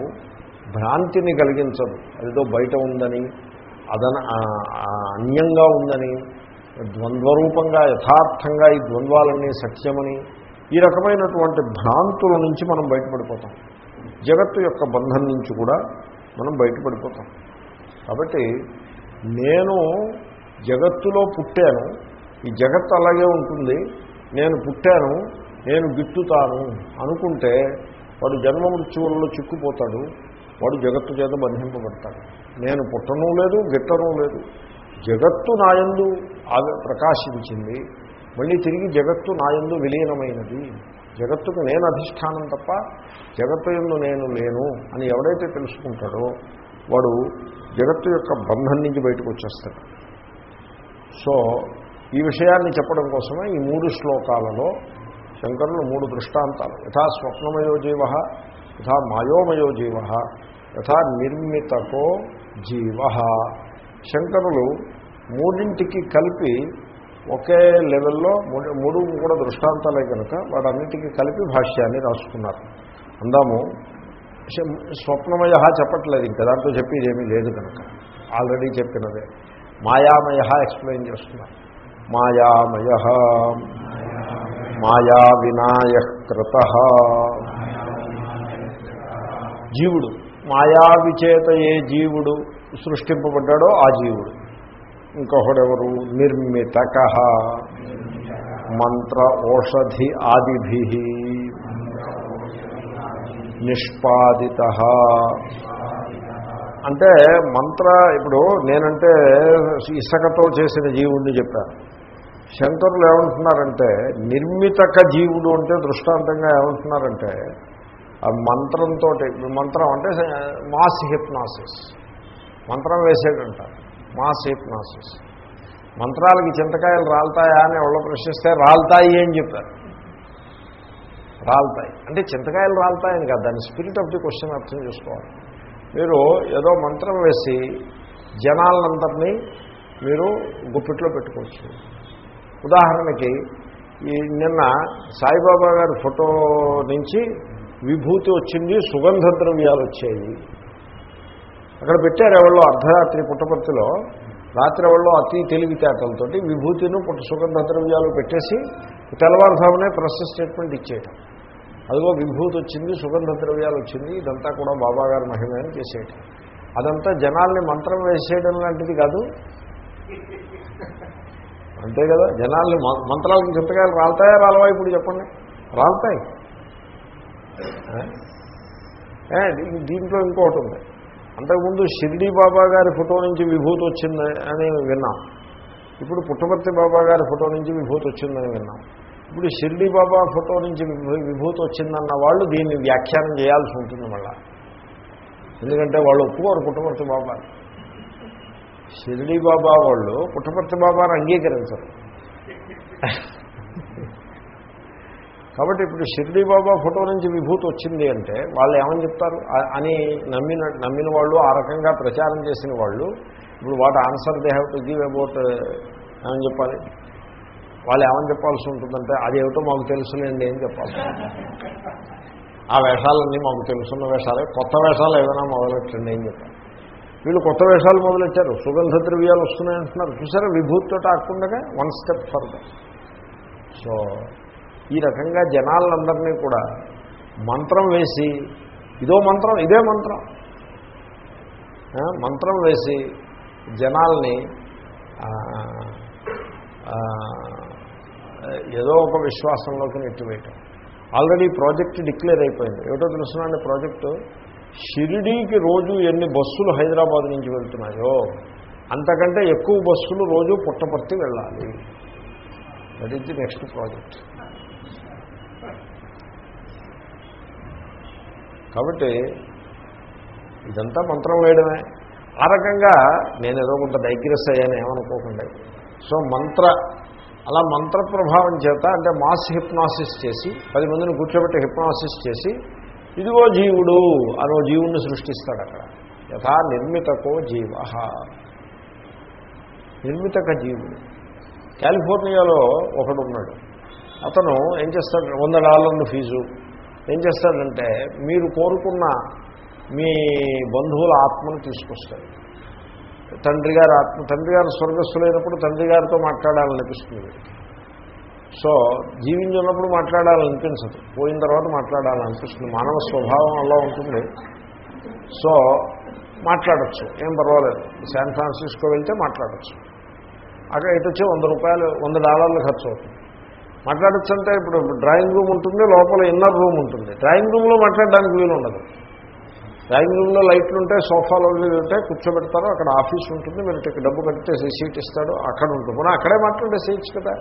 భ్రాంతిని కలిగించదు. అదితో బయట ఉందని అదన అన్యంగా ఉందని ద్వంద్వరూపంగా యథార్థంగా ఈ ద్వంద్వాలన్నీ సత్యమని ఈ రకమైనటువంటి భ్రాంతుల నుంచి మనం బయటపడిపోతాం. జగత్తు యొక్క బంధం నుంచి కూడా మనం బయటపడిపోతాం. కాబట్టి నేను జగత్తులో పుట్టాను. ఈ జగత్తు అలాగే ఉంటుంది. నేను పుట్టాను. నేను గిట్టుతాను అనుకుంటే వాడు జన్మ మృత్యువులలో చిక్కుపోతాడు. వాడు జగత్తు చేత బంధింపబడతాడు. నేను పుట్టను లేదు గిట్టను లేదు. జగత్తు నాయందు ప్రకాశించింది. మళ్ళీ తిరిగి జగత్తు నాయందు విలీనమైనది. జగత్తుకు నేను అధిష్టానం తప్ప జగత్తు ఎందు నేను లేను అని ఎవడైతే తెలుసుకుంటాడో వాడు జగత్తు యొక్క బంధం నుంచి బయటకు వచ్చేస్తాడు. సో ఈ విషయాన్ని చెప్పడం కోసమే ఈ మూడు శ్లోకాలలో శంకరులు మూడు దృష్టాంతాలు. యథా స్వప్నమయో జీవ యథా మాయోమయో జీవ యథా నిర్మితకో జీవ. శంకరులు మూడింటికి కలిపి ఒకే లెవెల్లో మూడు మూడు కూడా దృష్టాంతాలే కనుక వాటన్నిటికీ కలిపి భాష్యాన్ని రాసుకున్నారు. అందాము స్వప్నమయ చెప్పట్లేదు ఇంకా దాంట్లో చెప్పేది ఏమీ లేదు కనుక. ఆల్రెడీ చెప్పినదే. మాయామయ ఎక్స్ప్లెయిన్ చేస్తున్నారు. మాయామయ. మాయా వినాయ కృత జీవుడు. మాయా విచేత ఏ జీవుడు సృష్టింపబడ్డాడో ఆ జీవుడు. ఇంకొకడెవరు? నిర్మితక. మంత్ర ఓషధి ఆదిభి. నిష్పాదిత. అంటే మంత్ర ఇప్పుడు నేనంటే ఇసుకతో చేసిన జీవుడిని చెప్పాను శంకరులు ఏమంటున్నారంటే నిర్మితక జీవుడు అంటే దృష్టాంతంగా ఏమంటున్నారంటే మంత్రంతో మంత్రం అంటే మాస్ హిప్నాసిస్. మంత్రం వేసేటంట మాస్ హిప్నాసిస్. మంత్రాలకి చింతకాయలు రాలుతాయా అని ఎవరో ప్రశ్నిస్తే రాలుతాయి అని చెప్పారు. రాలుతాయి. అంటే చింతకాయలు రాలుతాయని కాదు దాని స్పిరిట్ ఆఫ్ ది క్వశ్చన్ అర్థం చేసుకోవాలి. మీరు ఏదో మంత్రం వేసి జనాలందరినీ మీరు గుప్పిట్లో పెట్టుకోవచ్చు. ఉదాహరణకి ఈ నిన్న సాయిబాబా గారి ఫోటో నుంచి విభూతి వచ్చింది సుగంధ ద్రవ్యాలు వచ్చాయి. అక్కడ పెట్టారు ఎవరో అర్ధరాత్రి పుట్టపర్తిలో రాత్రి ఎవరో అతి తెలివితేటలతో విభూతిను పుట్ట సుగంధ ద్రవ్యాలు పెట్టేసి తెల్లవారుజామునే ప్రెస్ స్టేట్మెంట్ ఇచ్చేయటం. అదిగో విభూతి వచ్చింది సుగంధ ద్రవ్యాలు వచ్చింది ఇదంతా కూడా బాబాగారి మహిమని చేసేయటం. అదంతా జనాల్ని మంత్రం వేసేయడం లాంటిది కాదు. అంతే కదా జనాల్ని మంత్రాలకు చింతకాయలు రాలతాయా రాలవా ఇప్పుడు చెప్పండి? రాలతాయి. దీంట్లో ఇంకోటి ఉంది. అంతకుముందు షిరిడీ బాబా గారి ఫోటో నుంచి విభూతి వచ్చింది అని విన్నాం. ఇప్పుడు పుట్టపర్తి బాబా గారి ఫోటో నుంచి విభూతి వచ్చిందని విన్నాం. ఇప్పుడు షిరిడి బాబా ఫోటో నుంచి విభూతి వచ్చిందన్న వాళ్ళు దీన్ని వ్యాఖ్యానం చేయాల్సి ఉంటుంది మళ్ళా. ఎందుకంటే వాళ్ళు ఒప్పుకోరు పుట్టపర్తి బాబా. షిరిడి బాబా వాళ్ళు పుట్టపర్తి బాబాను అంగీకరించరు. కాబట్టి ఇప్పుడు షిర్డీ బాబా ఫోటో నుంచి విభూతి వచ్చింది అంటే వాళ్ళు ఏమని చెప్తారు? అని నమ్మిన నమ్మిన వాళ్ళు ఆ రకంగా ప్రచారం చేసిన వాళ్ళు ఇప్పుడు what answer they have to give about ఏమని చెప్పాలి? వాళ్ళు ఏమని చెప్పాల్సి ఉంటుందంటే అదేమిటో మాకు తెలుసులేండి ఏం చెప్పాలి. ఆ వేషాలన్నీ మాకు తెలుసున్న వేషాలే కొత్త వేషాలు ఏదైనా మొదలెట్టండి ఏం చెప్పాలి. వీళ్ళు కొత్త వేషాలు మొదలెట్టారు. సుగంధ ద్రవ్యాలు వస్తున్నాయి అంటున్నారు చూసారా విభూతితో ఆకుండా వన్ స్టెప్ ఫర్దర్ సో ఈ రకంగా జనాలందరినీ కూడా మంత్రం వేసి ఇదో మంత్రం ఇదే మంత్రం. మంత్రం వేసి జనాల్ని ఏదో ఒక విశ్వాసంలోకి నెట్టివేయటం. ఆల్రెడీ ప్రాజెక్ట్ డిక్లేర్ అయిపోయింది. ఏమిటో తెలుసునండి ప్రాజెక్టు? షిరిడీకి రోజు ఎన్ని బస్సులు హైదరాబాద్ నుంచి వెళ్తున్నాయో అంతకంటే ఎక్కువ బస్సులు రోజు పుట్టపర్తి వెళ్ళాలి. That is the next project కాబట్టి ఇదంతా మంత్రం వేయడమే. ఆ రకంగా నేను ఏదో కొంత డైగ్రెస్ అయ్యాను ఏమనుకోకుండా. సో మంత్ర అలా మంత్ర ప్రభావం చేత అంటే మాస్ హిప్నాసిస్ చేసి పది మందిని కూర్చోబెట్టి హిప్నాసిస్ చేసి ఇదిగో జీవుడు అనో జీవుణ్ణి సృష్టిస్తాడు అక్కడ. యథా నిర్మితకో జీవ. నిర్మితక జీవుడు. కాలిఫోర్నియాలో ఒకడున్నాడు. అతను ఏం చేస్తాడు? వంద డాలర్లు ఫీజు. ఏం చేస్తాడంటే మీరు కోరుకున్న మీ బంధువుల ఆత్మను తీసుకొస్తాడు తండ్రి గారి ఆత్మ తండ్రి గారు స్వర్గస్థులైనప్పుడు తండ్రి గారితో మాట్లాడాలనిపిస్తుంది సో జీవించున్నప్పుడు మాట్లాడాలనిపించదు. పోయిన తర్వాత మాట్లాడాలనిపిస్తుంది. మానవ స్వభావం అలా ఉంటుంది. సో మాట్లాడచ్చు. ఏం పర్వాలేదు. శాన్ ఫ్రాన్సిస్కో వెళ్తే మాట్లాడచ్చు. అక్కడ ఇటు వచ్చి వంద రూపాయలు వంద డాలర్లు ఖర్చు అవుతుంది. మాట్లాడచ్చు అంటే ఇప్పుడు డ్రాయింగ్ రూమ్ ఉంటుంది లోపల ఇన్నర్ రూమ్ ఉంటుంది. డ్రాయింగ్ రూమ్లో మాట్లాడడానికి వీలు ఉండదు డ్రాయింగ్ రూమ్లో లైట్లు ఉంటాయి సోఫాలు ఉంటాయి కూర్చోబెడతారు అక్కడ ఆఫీస్ ఉంటుంది మీరు ఇక్కడ డబ్బు కట్టితే సీట్ ఇస్తాడు అక్కడ ఉంటుంది. మనం అక్కడే మాట్లాడేసేయచ్చు కదా.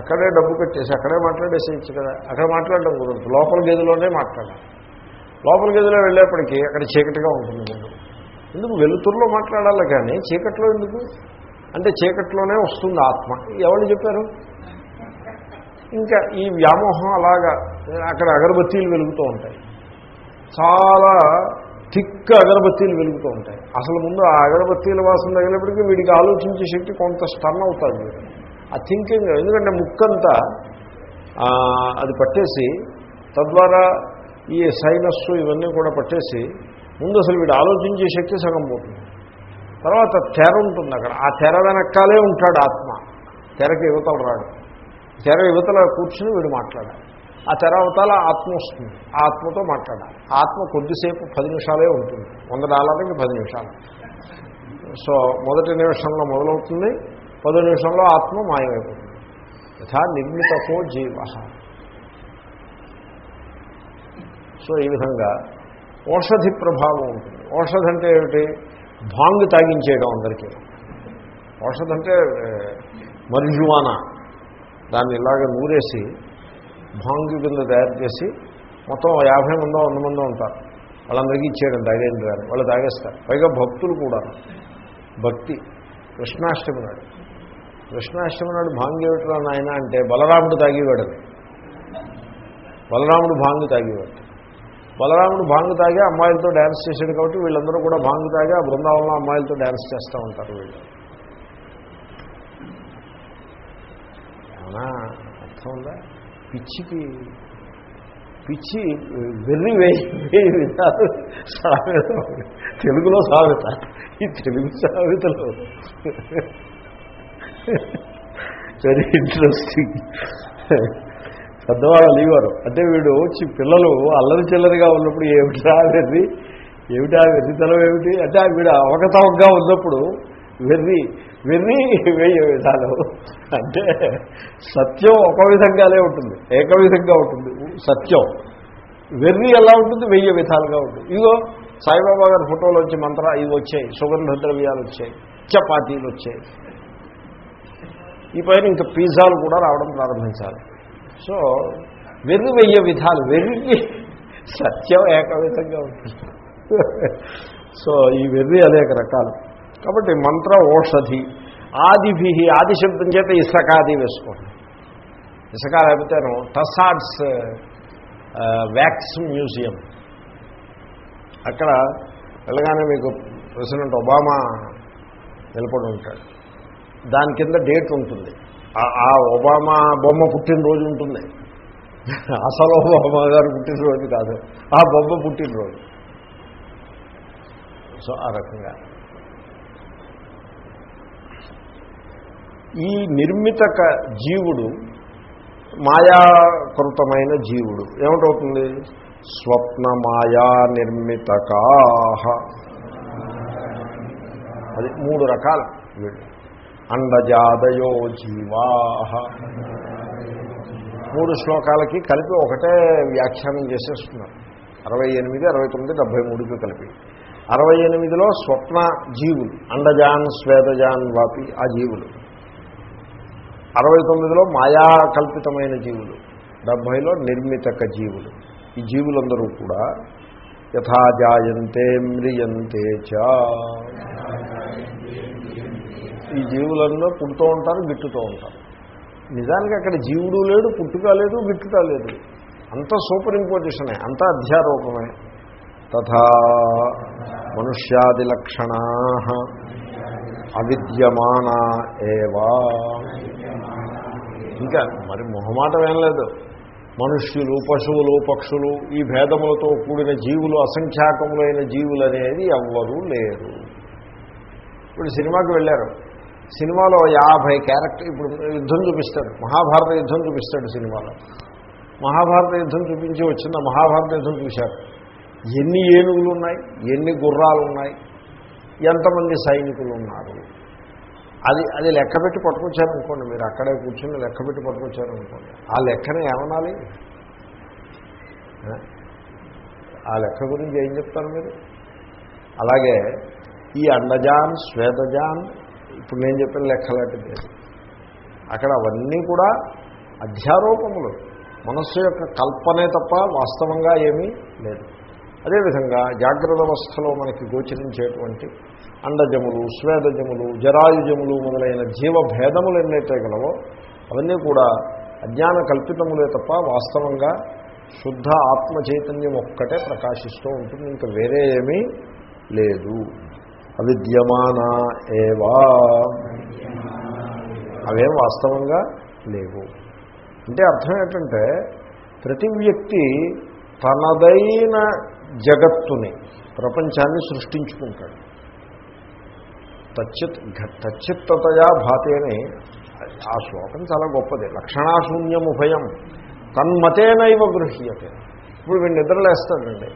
అక్కడే డబ్బు కట్టేసి అక్కడే మాట్లాడేసేయచ్చు కదా. అక్కడ మాట్లాడడం కుదరదు. లోపల గదిలోనే మాట్లాడాలి. లోపల గదిలో వెళ్ళేప్పటికీ అక్కడ చీకటిగా ఉంటుంది నేను ఎందుకు? వెలుతురులో మాట్లాడాలి కానీ చీకట్లో ఎందుకు? అంటే చీకట్లోనే వస్తుంది ఆత్మ. ఎవరు చెప్పారు? ఇంకా ఈ వ్యామోహం అలాగా అక్కడ అగరబత్తీలు వెలుగుతూ ఉంటాయి. చాలా థిక్ అగరబత్తీలు వెలుగుతూ ఉంటాయి. అసలు ముందు ఆ అగరబత్తీల వాసన తగినప్పటికీ వీడికి ఆలోచించే శక్తి కొంత స్టర్న్ అవుతుంది ఆ థింకింగ్ ఎందుకంటే ముక్కంతా అది పట్టేసి తద్వారా ఈ సైనస్ ఇవన్నీ కూడా పట్టేసి ముందు అసలు వీడు ఆలోచించే శక్తి సగం పోతుంది. తర్వాత తెర ఉంటుంది అక్కడ. ఆ తెర వెనకాలే ఉంటాడు ఆత్మ. తెరకి యువతలు రాడు. తెర యువతల కూర్చుని వీడు మాట్లాడాలి ఆ తెర అవతల ఆత్మ వస్తుంది. ఆత్మతో మాట్లాడాలి. ఆత్మ కొద్దిసేపు పది నిమిషాలే ఉంటుంది. వంద డాలర్లకి పది నిమిషాలు. సో మొదటి నిమిషంలో మొదలవుతుంది. పదో నిమిషంలో ఆత్మ మాయమైపోతుంది. యథా నిర్మితకో జీవ. సో ఈ విధంగా ఔషధి ప్రభావం ఉంటుంది. ఔషధి అంటే ఏమిటి? భాంగ్ తాగించేయడం అందరికీ. ఔషధి అంటే మరిజువానా? దాన్ని ఇలాగ నూరేసి భాంగి కింద తయారు చేసి మొత్తం యాభై మందో వంద మందో ఉంటారు. వాళ్ళందరికీ ఇచ్చేయడం తాగేంద్ర గారు. వాళ్ళు తాగేస్తారు. పైగా భక్తులు కూడా. భక్తి. కృష్ణాష్టమి నాడు. కృష్ణాష్టమి నాడు భాంగి ఏమిట్రా నాయన అంటే బలరాముడు తాగేవాడు బలరాముడు భాంగి తాగేవాడు. బలరాముడు భాంగు తాగి అమ్మాయిలతో డ్యాన్స్ చేశాడు కాబట్టి వీళ్ళందరూ కూడా భాంగు తాగి ఆ బృందావనంలో అమ్మాయిలతో డ్యాన్స్ చేస్తూ ఉంటారు వీళ్ళు. అవునా? అర్థం ఉందా పిచ్చికి పిచ్చి వెర్రి వేయి విధాలు సామెత తెలుగులో సామెత. ఈ తెలుగు సామెతలో. వెరీ ఇంట్రెస్టింగ్ పెద్దవాళ్ళు అలివారు అంటే వీడు వచ్చి పిల్లలు అల్లరి చిల్లరిగా ఉన్నప్పుడు ఏమిటా వెర్రి? ఏమిటా వెర్రితనం ఏమిటి? అంటే వీడు అవకతవకగా ఉన్నప్పుడు వెర్రి వెర్రి వెయ్యి విధాలు అంటే సత్యం ఒక విధంగానే ఉంటుంది ఏకవిధంగా ఉంటుంది. సత్యం. వెర్రి ఎలా ఉంటుంది? వెయ్యి విధాలుగా ఉంటుంది. ఇదిగో సాయిబాబా గారి ఫోటోలు వచ్చి మంత్ర ఇవి వచ్చాయి సుగంధ ద్రవ్యాలు వచ్చాయి చపాతీలు వచ్చాయి. ఈ పైన ఇంకా పిజ్జాలు కూడా రావడం ప్రారంభించాలి. సో వెర్రి వెయ్యి విధాలు వెర్రికి సత్యం ఏకవిధంగా ఉంటుంది. సో ఈ వెర్రి అనేక రకాలు. కాబట్టి మంత్ర ఓషధి. ఆదిభి ఆది శబ్దం చేత ఇసకాది వేసుకోండి. ఇసక లేకపోతేను టసాడ్స్ వ్యాక్స్ మ్యూజియం. అక్కడ వెళ్ళగానే మీకు ప్రెసిడెంట్ ఒబామా నిలబడి ఉంటాడు. దాని కింద డేట్ ఉంటుంది. ఆ ఒబామా బొమ్మ పుట్టినరోజు ఉంటుంది. అసలు ఒబామా గారు పుట్టినరోజు కాదు. ఆ బొమ్మ పుట్టినరోజు. సో ఆ రకంగా. ఈ నిర్మిత జీవుడు మాయాకృతమైన జీవుడు. ఏమిటవుతుంది స్వప్న మాయా నిర్మితకాహ. అది మూడు రకాలు వీళ్ళు. అండజాదయో జీవా మూడు శ్లోకాలకి కలిపి ఒకటే వ్యాఖ్యానం చేసేస్తున్నారు. అరవై ఎనిమిది అరవై తొమ్మిది డెబ్బై మూడుకి కలిపి. అరవై ఎనిమిదిలో స్వప్న జీవులు అండజాన్ స్వేదజాన్ వాపి ఆ జీవులు. అరవై తొమ్మిదిలో మాయాకల్పితమైన జీవులు డెబ్భైలో నిర్మితక జీవులు. ఈ జీవులందరూ కూడా యథాజాయంతే మ్రియంతే చ. ఈ జీవులలో పుడుతూ ఉంటారు గిట్టుతూ ఉంటారు. నిజానికి అక్కడ జీవుడు లేడు పుట్టుక లేదు గిట్టుట లేదు. అంత సూపర్ ఇంపోజిషనే అంత అధ్యారూపమే. తథా మనుష్యాది లక్షణా. అవిద్యమాన ఏవా. ఇంకా మరి మొహమాటం ఏం లేదు. మనుష్యులు పశువులు పక్షులు ఈ భేదములతో కూడిన జీవులు అసంఖ్యాకములైన జీవులు అనేది ఎవ్వరూ లేరు. ఇప్పుడు సినిమాకి వెళ్ళారు. సినిమాలో యాభై క్యారెక్టర్ ఇప్పుడు యుద్ధం చూపిస్తాడు మహాభారత యుద్ధం చూపిస్తాడు సినిమాలో. మహాభారత యుద్ధం చూపించి వచ్చిన మహాభారత యుద్ధం చూశారు. ఎన్ని ఏనుగులు ఉన్నాయి? ఎన్ని గుర్రాలు ఉన్నాయి? ఎంతమంది సైనికులు ఉన్నారు అది అది లెక్క పెట్టి పట్టుకొచ్చారనుకోండి మీరు అక్కడే కూర్చొని లెక్క పెట్టి పట్టుకొచ్చారనుకోండి. ఆ లెక్కను ఏమనాలి? ఆ? లెక్క గురించి ఏం చెప్తారు మీరు? అలాగే ఈ అండజాన్ శ్వేతజాన్ ఇప్పుడు నేను చెప్పిన లెక్కలాంటిది. అక్కడ అవన్నీ కూడా అధ్యారోపములు మనస్సు యొక్క కల్పనే తప్ప వాస్తవంగా ఏమీ లేదు. అదేవిధంగా జాగ్రత్త అవస్థలో మనకి గోచరించేటువంటి అండజములు స్వేదజములు జరాయుజములు మొదలైన జీవభేదములు ఎన్నైతే గలవో అవన్నీ కూడా అజ్ఞాన కల్పితములే తప్ప వాస్తవంగా శుద్ధ ఆత్మ చైతన్యం ఒక్కటే ప్రకాశిస్తూ ఉంటుంది. ఇంకా వేరే ఏమీ లేదు. అవిద్యమాన ఏవా? అవేం వాస్తవంగా లేవు. అంటే అర్థం ఏంటంటే ప్రతి వ్యక్తి తనదైన జగత్తుని ప్రపంచాన్ని సృష్టించుకుంటాడు. తచ్చిత్ తచ్చిత్తతయా భాతేనే ఆ శ్లోకం చాలా గొప్పది. లక్షణాశూన్యము భయం తన్మతేనైవ గృహ్యతే. ఇప్పుడు వీడు నిద్రలేస్తాడండి.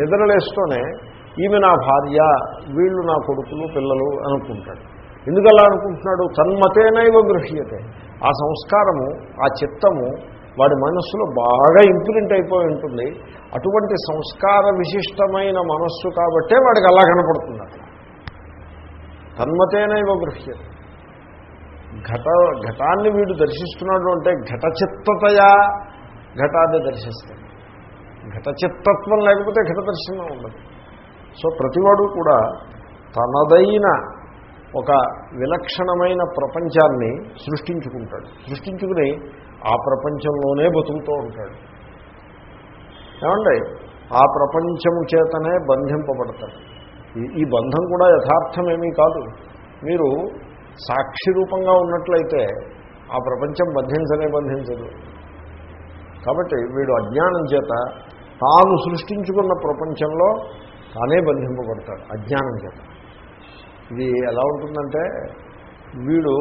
నిద్రలేస్తూనే ఈమె నా భార్య వీళ్ళు నా కొడుకులు పిల్లలు అనుకుంటాడు. ఎందుకలా అనుకుంటున్నాడు? తన్మతేనైవ గృహ్యతే. ఆ సంస్కారము ఆ చిత్తము వాడి మనస్సులో బాగా ఇంప్రింట్ అయిపోయి ఉంటుంది. అటువంటి సంస్కార విశిష్టమైన మనస్సు కాబట్టే వాడికి అలా కనపడుతుంది అట్లా తన్మతేనైవ గృహ్యత ఘట ఘటాన్ని వీడు దర్శిస్తున్నాడు అంటే ఘటచిత్తతయా? ఘటాన్ని దర్శిస్తాడు. ఘటచిత్తత్వం లేకపోతే ఘట దర్శనం ఉండదు. సో ప్రతివాడు కూడా తనదైన ఒక విలక్షణమైన ప్రపంచాన్ని సృష్టించుకుంటాడు. సృష్టించుకుని ఆ ప్రపంచంలోనే బతుకుతూ ఉంటాడు. ఏమండి? ఆ ప్రపంచము చేతనే బంధింపబడతాడు. ఈ బంధం కూడా యథార్థమేమీ కాదు. మీరు సాక్షి రూపంగా ఉన్నట్లయితే ఆ ప్రపంచం బంధించనే బంధించదు. కాబట్టి వీడు అజ్ఞానం చేత తాను సృష్టించుకున్న ప్రపంచంలో తానే బంధింపబడతాడు అజ్ఞానం చేత. ఇది ఎలా ఉంటుందంటే వీడు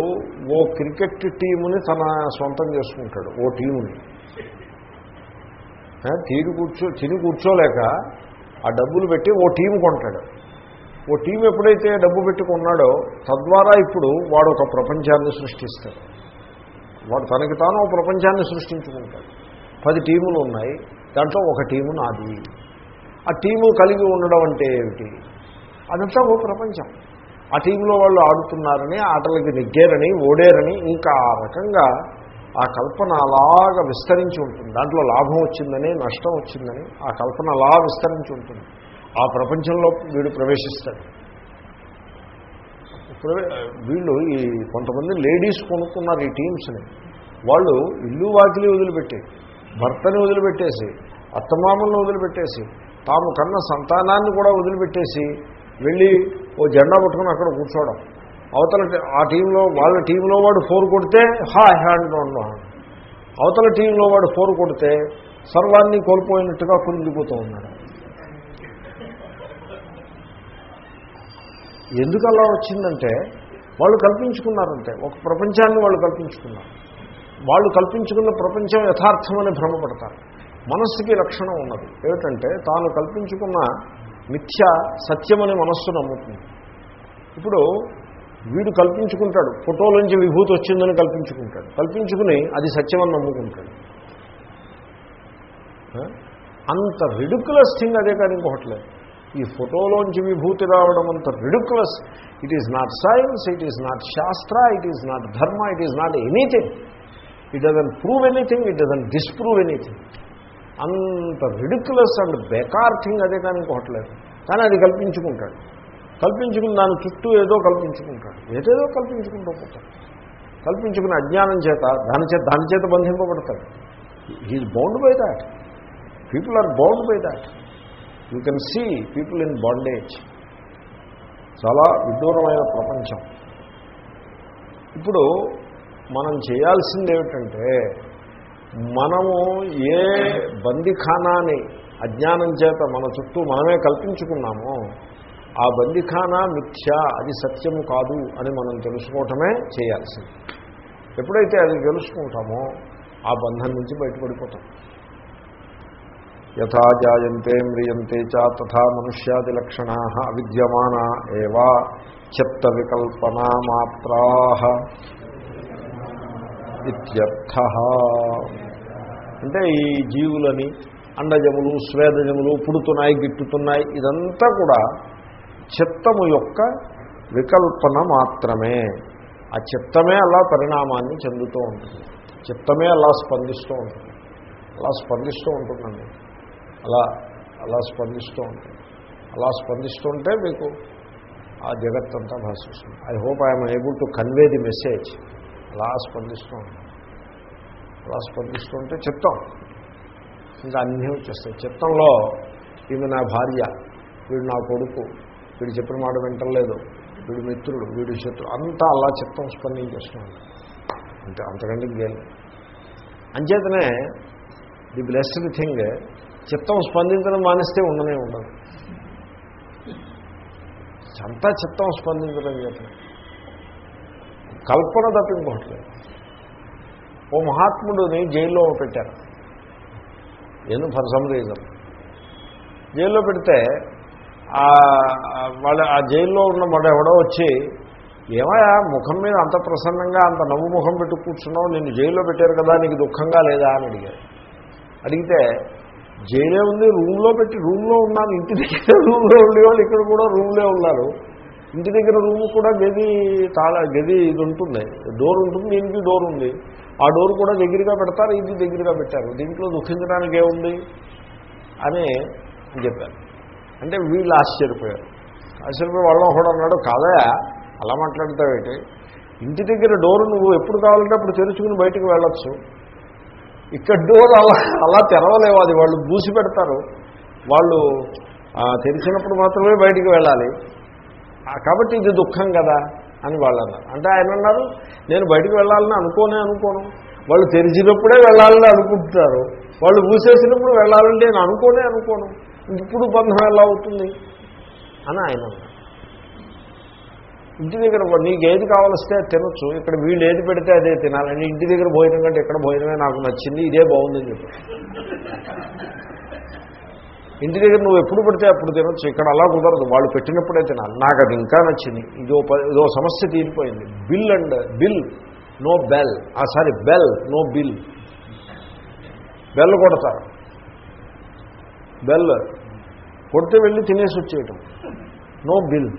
ఓ క్రికెట్ టీముని తన సొంతం చేసుకుంటాడు ఓ టీముని. తీరు కూర్చో తిని కూర్చోలేక ఆ డబ్బులు పెట్టి ఓ టీం కొంటాడు. ఓ టీం ఎప్పుడైతే డబ్బు పెట్టుకున్నాడో తద్వారా ఇప్పుడు వాడు ఒక ప్రపంచాన్ని సృష్టిస్తాడు. వాడు తనకి తాను ఒక ప్రపంచాన్ని సృష్టించుకుంటాడు. పది టీములు ఉన్నాయి దాంట్లో ఒక టీము నాది. ఆ టీము కలిగి ఉండడం అంటే ఏమిటి? అదంతా ఓ ప్రపంచం. ఆ టీంలో వాళ్ళు ఆడుతున్నారని ఆటలకి నెగ్గారని ఓడారని ఇంకా ఆ రకంగా ఆ కల్పన అలాగా విస్తరించి ఉంటుంది. దాంట్లో లాభం వచ్చిందని నష్టం వచ్చిందని ఆ కల్పన అలా విస్తరించి ఉంటుంది. ఆ ప్రపంచంలో వీడు ప్రవేశిస్తాడు. వీళ్ళు ఈ కొంతమంది లేడీస్ కొనుక్కున్నారు ఈ టీమ్స్ని. వాళ్ళు ఇల్లు వాకిలి వదిలిపెట్టి భర్తని వదిలిపెట్టేసి అత్తమామల్ని వదిలిపెట్టేసి తాము కన్న సంతానాన్ని కూడా వదిలిపెట్టేసి వెళ్ళి ఓ జెండా పట్టుకుని అక్కడ కూర్చోవడం. అవతల టీ- ఆ టీంలో వాళ్ళ టీంలో వాడు ఫోర్ కొడితే హాయ్ హ్యాండ్ ఉన్నాడు అవతల టీంలో వాడు ఫోర్ కొడితే సర్వాన్ని కోల్పోయినట్టుగా కుంగిపోతూ ఉన్నాడు. ఎందుకు అలా వచ్చిందంటే వాళ్ళు కల్పించుకున్నారంటే ఒక ప్రపంచాన్ని వాళ్ళు కల్పించుకున్నారు. వాళ్ళు కల్పించుకున్న ప్రపంచం యథార్థమని భ్రమపడతారు. మనస్సుకి లక్షణం ఉన్నది. ఏమిటంటే తాను కల్పించుకున్న మిథ్య సత్యమని మనస్సు నమ్ముతుంది. ఇప్పుడు వీడు కల్పించుకుంటాడు. ఫోటోలోంచి విభూతి వచ్చిందని కల్పించుకుంటాడు. కల్పించుకుని అది సత్యమని నమ్ముకుంటాడు. అంత రిడుకులస్ థింగ్ అదే కానీ ఇంకొకటి లేదు ఈ ఫోటోలోంచి విభూతి రావడం అంత ridiculous it is not science it is not shastra it is not dharma it is not anything it doesn't prove anything it doesn't disprove anything అంత రిడిక్యులస్ అండ్ బెకార్ థింగ్ అదే కానీ ఇంకొకటి కానీ అది కల్పించుకుంటాడు. కల్పించుకుని దాని చుట్టూ ఏదో కల్పించుకుంటాడు. ఏదేదో కల్పించుకుంటూ పోతాడు. కల్పించుకుని అజ్ఞానం చేత దాని చేత దాని చేత బంధింపబడతాడు. He's bound by that people are bound by that you can see people in bondage చాలా విదూరమైన ప్రపంచం. ఇప్పుడు మనం చేయాల్సింది ఏమిటంటే మనము ఏ బందిఖానాని అజ్ఞానం చేత మన చుట్టూ మనమే కల్పించుకున్నామో ఆ బందిఖానా మిథ్య అది సత్యము కాదు అని మనం తెలుసుకోవటమే చేయాల్సింది. ఎప్పుడైతే అది తెలుసుకుంటామో ఆ బంధం నుంచి బయటపడిపోతాం. యథా జాయంతే మ్రియంతే చ తథా మనుష్యాది లక్షణా అవిద్యమానా ఏవా చిత్త వికల్పనా మాత్రా. ఇత్యర్థ. అంటే ఈ జీవులని అండజములు స్వేదజములు పుడుతున్నాయి గిట్టుతున్నాయి ఇదంతా కూడా చిత్తము యొక్క వికల్పన మాత్రమే. ఆ చిత్తమే అలా పరిణామాన్ని చెందుతూ ఉంటుంది. చిత్తమే అలా స్పందిస్తూ ఉంటుంది. అలా స్పందిస్తూ ఉంటుందండి. అలా అలా స్పందిస్తూ ఉంటుంది. అలా స్పందిస్తూ ఉంటే మీకు ఆ జగత్తంతా భాషిస్తుంది. I hope I'm able to convey the message అలా స్పందిస్తూ ఉంటాం. అలా స్పందిస్తుంటే చిత్తం. ఇంకా అన్నీ వచ్చేస్తాయి. చిత్తంలో ఈమె నా భార్య వీడు నా కొడుకు వీడు చెప్పిన మాట వింటలేదు వీడు మిత్రుడు వీడు శత్రుడు అంతా అలా చిత్తం స్పందించేస్తూ ఉంటుంది అంటే అంతకంటే గేమ్ అంచేతనే ది బ్లెస్డ్ థింగ్ చిత్తం స్పందించడం మానేస్తే ఉండనే ఉండదు. అంతా చిత్తం స్పందించడం చేతనే. కల్పన తప్ప ఓ మహాత్ముడిని జైల్లో పెట్టారు. ఎందు ఫర్ సమ్ రీజన్ జైల్లో పెడితే ఆ వాళ్ళ ఆ జైల్లో ఉన్న మన ఎవడో వచ్చి ఏమయ్యా ముఖం మీద అంత ప్రసన్నంగా అంత నవ్వు ముఖం పెట్టి కూర్చున్నావు నిన్ను జైల్లో పెట్టారు కదా నీకు దుఃఖంగా లేదా? అని అడిగారు. అడిగితే జైలే ఉంది రూమ్లో పెట్టి రూమ్లో ఉన్నాను ఇంటి దగ్గర రూమ్లో ఉండేవాళ్ళు ఇక్కడ కూడా రూమ్లో ఉన్నారు. ఇంటి దగ్గర రూమ్ కూడా గది తాళ గది ఇది ఉంటుంది. డోర్ ఉంటుంది దీనికి డోర్ ఉంది. ఆ డోర్ కూడా దగ్గరగా పెడతారు ఇది దగ్గరగా పెట్టారు. దీంట్లో దుఃఖించడానికి ఏముంది? అని చెప్పారు. అంటే వీళ్ళు ఆశ్చర్యపోయారు. ఆశ్చర్యపోయి వాళ్ళ ఒకడు అన్నాడు కాదా అలా మాట్లాడతావేంటి ఇంటి దగ్గర డోర్ నువ్వు ఎప్పుడు కావాలంటే అప్పుడు తెరుచుకుని బయటకు వెళ్ళొచ్చు. ఇక్కడ డోర్ అలా అలా తెరవలేవు అది వాళ్ళు బూసి పెడతారు. వాళ్ళు తెరిచినప్పుడు మాత్రమే బయటికి వెళ్ళాలి. కాబట్టి ఇది దుఃఖం కదా అని వాళ్ళు అన్నారు అంటే ఆయన అన్నారు నేను బయటికి వెళ్ళాలని అనుకోనే అనుకోను. వాళ్ళు తెరిచినప్పుడే వెళ్ళాలని అనుకుంటున్నారు వాళ్ళు మూసేసినప్పుడు వెళ్ళాలని నేను అనుకోనే అనుకోను. ఇప్పుడు బంధం ఎలా అవుతుంది? అని ఆయన అన్నారు ఇంటి దగ్గర నీకు ఏది కావాల్స్తే అది తినొచ్చు. ఇక్కడ వీళ్ళు ఏది పెడితే అదే తినాలని ఇంటి దగ్గర భోజనం కంటే ఇక్కడ భోజనమే నాకు నచ్చింది. ఇదే బాగుందని చెప్పి ఇంటి దగ్గర నువ్వు ఎప్పుడు పడితే అప్పుడు తినొచ్చు. ఇక్కడ అలా కుదరదు. వాళ్ళు పెట్టినప్పుడే తినాలి. నాకు అది ఇంకా నచ్చింది. ఇదో ప- ఇదో సమస్య తీరిపోయింది. Bill and bill no bell. ఆ sorry bell no bill. Bell కొడతారు. బెల్ కొడితే వెళ్ళి తినేసి వచ్చేయటం. No bill.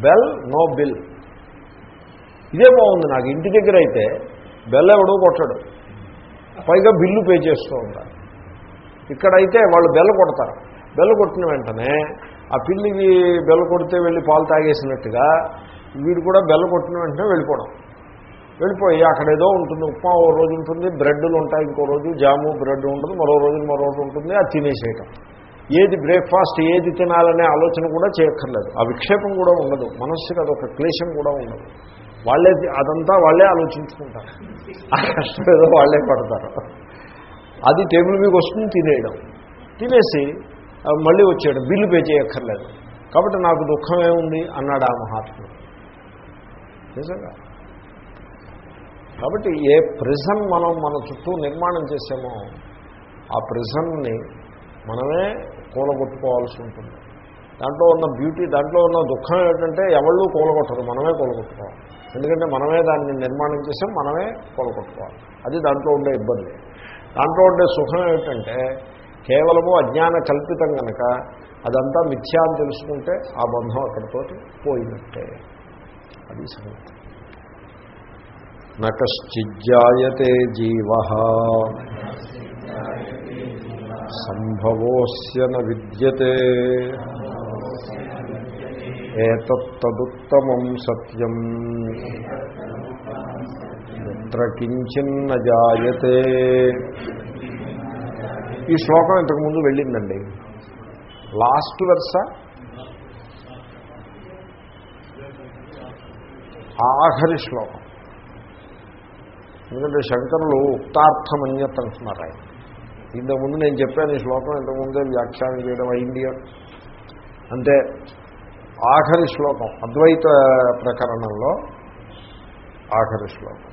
Bell no bill. ఇదే బాగుంది నాకు. ఇంటి దగ్గర అయితే బెల్ ఎవడో కొట్టడు. పైగా బిల్లు పే చేస్తూ ఉంటారు. ఇక్కడైతే వాళ్ళు బెల్ల కొడతారు. బెల్ల కొట్టిన వెంటనే ఆ పిల్లికి బెల్ల కొడితే వెళ్ళి పాలు తాగేసినట్టుగా వీడు కూడా బెల్ల కొట్టిన వెంటనే వెళ్ళిపోవడం. వెళ్ళిపోయి అక్కడ ఏదో ఉంటుంది ఉప్మా ఓ రోజు ఉంటుంది బ్రెడ్లు ఉంటాయి ఇంకో రోజు జాము బ్రెడ్ ఉంటుంది మరో రోజు మరో రోజు ఉంటుంది అది తినేసేయటం. ఏది బ్రేక్ఫాస్ట్ ఏది తినాలనే ఆలోచన కూడా చేయక్కర్లేదు. ఆ విక్షేపం కూడా ఉండదు. మనస్సుకి అదొక క్లేశం కూడా ఉండదు. వాళ్ళే అదంతా వాళ్ళే ఆలోచించుకుంటారు. ఆ కష్టం ఏదో వాళ్ళే పడతారు. అది టేబుల్ మీకు వస్తుంది తినేయడం. తినేసి మళ్ళీ వచ్చేయడం. బిల్లు పే చేయక్కర్లేదు. కాబట్టి నాకు దుఃఖమే ఉంది అన్నాడు ఆ మహాత్ముడు. నిజంగా. కాబట్టి ఏ ప్రిజన్ మనం మన చుట్టూ నిర్మాణం చేసామో ఆ ప్రిజన్ని మనమే కూలగొట్టుకోవాల్సి ఉంటుంది. దాంట్లో ఉన్న బ్యూటీ దాంట్లో ఉన్న దుఃఖం ఏంటంటే ఎవళ్ళు కూలగొట్టరు మనమే కూలగొట్టుకోవాలి. ఎందుకంటే మనమే దాన్ని నిర్మాణం చేసాం మనమే కూలగొట్టుకోవాలి. అది దాంట్లో ఉండే ఇబ్బంది. దాంట్లో ఉండే సుఖం ఏమిటంటే కేవలము అజ్ఞాన కల్పితం కనుక అదంతా మిథ్యా అని తెలుసుకుంటే ఆ బంధం అక్కడితోటి పోయినట్టే. అది సంగతి. నశ్చిజ్జాయతే జీవ. సంభవోస్య విద్యతే. ఏతత్తదుత్తమం సత్యం. ఎత్ర కించిన్న జాయతే. ఈ శ్లోకం ఇంతకుముందు వెళ్ళిందండి. Last verse. ఆఖరి శ్లోకం. ఎందుకంటే శంకరులు ఉక్తార్థమన్యత్ అంటున్నారు ఆయన. ఇంతకుముందు నేను చెప్పాను ఈ శ్లోకం ఇంతకుముందే వ్యాఖ్యానం చేయడం అయింది. అంటే ఆఖరి శ్లోకం అద్వైత ప్రకరణంలో ఆఖరి శ్లోకం.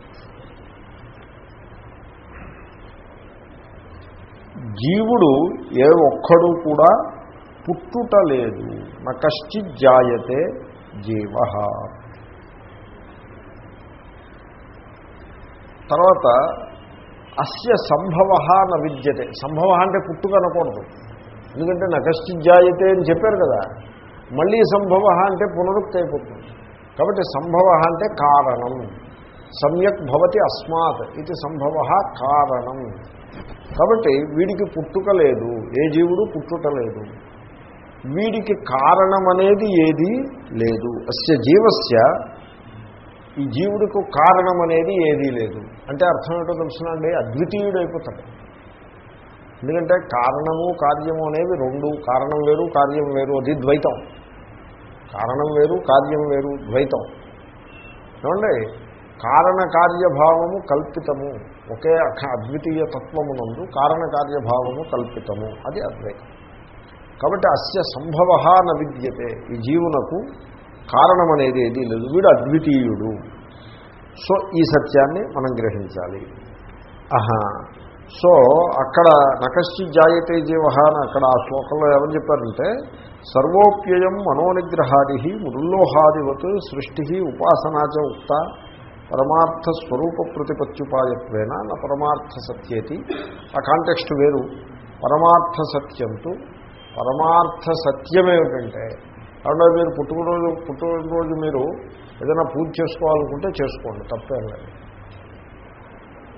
జీవుడు ఏ ఒక్కడు కూడా పుట్టుట లేదు నకశ్చిత్ జాయతే జీవ. తర్వాత అస్య సంభవ న విద్యతే. సంభవ అంటే పుట్టుక అనకూడదు. ఎందుకంటే నకశ్చిత్ జాయతే అని చెప్పారు కదా. మళ్ళీ సంభవ అంటే పునరుక్తి అయిపోతుంది కాబట్టి సంభవ అంటే కారణం. సమ్యక్ భవతి అస్మాత్. ఇది సంభవ కారణం. కాబట్టి వీడికి పుట్టుక లేదు ఏ జీవుడు పుట్టుట లేదు వీడికి కారణం అనేది ఏది లేదు. అస్య జీవస్య ఈ జీవుడికి కారణం అనేది ఏదీ లేదు. అంటే అర్థం ఏంటో తెలుసునండి అద్వితీయుడు అయిపోతాడు ఎందుకంటే కారణము కార్యము అనేవి రెండు. కారణం వేరు కార్యం వేరు. అది ద్వైతం. కారణం వేరు కార్యం వేరు ద్వైతం. ఏమండి? కారణకార్యభావము కల్పితము. ఒకే అఖ- అద్వితీయ తత్వమునందు నందు కారణకార్యభావము కల్పితము. అది అద్వైతం కాబట్టి అస్య సంభవ న విద్యతే. ఈ జీవునకు కారణం అనేది ఏది లేదు. వీడు అద్వితీయుడు. సో ఈ సత్యాన్ని మనం గ్రహించాలి. ఆహా సో అక్కడ నకశ్చి జాయతే జీవ అని అక్కడ ఆ శ్లోకంలో ఏమని చెప్పారంటే సర్వోప్యయం మనోనిగ్రహాది మృల్లోహాదివత్ సృష్టి ఉపాసనాచ ఉక్త పరమార్థ స్వరూప ప్రతిపత్యుపాయత్వేన నా పరమార్థ సత్యేతి ఆ కాంటెక్స్ట్ వేరు. పరమార్థ సత్యంతో పరమార్థ సత్యం ఏమిటంటే కాబట్టి మీరు పుట్టుకరోజు పుట్టినరోజు మీరు ఏదైనా పూజ చేసుకోవాలనుకుంటే చేసుకోండి తప్పేం లేదు.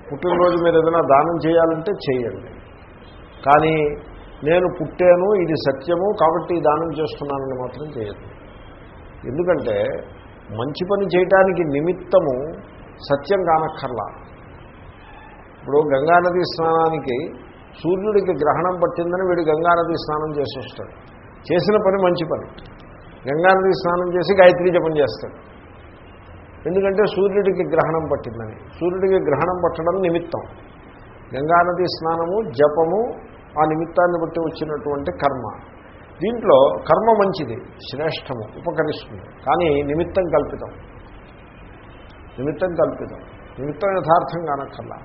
పుట్టినరోజు మీరు ఏదైనా దానం చేయాలంటే చేయండి. కానీ నేను పుట్టాను ఇది సత్యము కాబట్టి దానం చేస్తున్నానని మాత్రం చేయదు ఎందుకంటే మంచి పని చేయటానికి నిమిత్తము సత్యం కానక్కర్లా. ఇప్పుడు గంగానది స్నానానికి సూర్యుడికి గ్రహణం పట్టిందని వీడు గంగానది స్నానం చేసి వస్తాడు చేసిన పని మంచి పని. గంగానది స్నానం చేసి గాయత్రీ జపం చేస్తాడు. ఎందుకంటే సూర్యుడికి గ్రహణం పట్టిందని. సూర్యుడికి గ్రహణం పట్టడం నిమిత్తం. గంగానది స్నానము జపము ఆ నిమిత్తాన్ని బట్టి వచ్చినటువంటి కర్మ. దీంట్లో కర్మ మంచిది శ్రేష్టము ఉపకరిస్తుంది. కానీ నిమిత్తం కల్పితం. నిమిత్తం కల్పితం. నిమిత్తం యథార్థం కానక్కర్లా.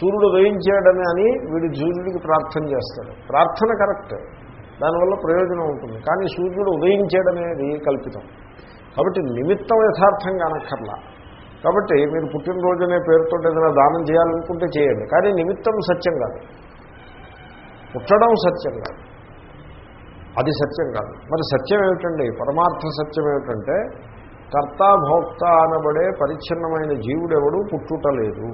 సూర్యుడు వేయించాడని అని వీడు సూర్యుడికి ప్రార్థన చేస్తాడు. ప్రార్థన కరెక్ట్. దానివల్ల ప్రయోజనం ఉంటుంది. కానీ సూర్యుడు ఉదయించాడనేది కల్పితం. కాబట్టి నిమిత్తం యథార్థం కానక్కర్లా. కాబట్టి మీరు పుట్టినరోజు అనే పేరుతో ఏదైనా దానం చేయాలనుకుంటే చేయండి. కానీ నిమిత్తం సత్యం కాదు. పుట్టడం సత్యం కాదు. అది సత్యం కాదు. మరి సత్యం ఏమిటండి? పరమార్థ సత్యం ఏమిటంటే కర్త భోక్త అనబడే పరిచ్ఛిన్నమైన జీవుడెవడు పుట్టుట లేదు.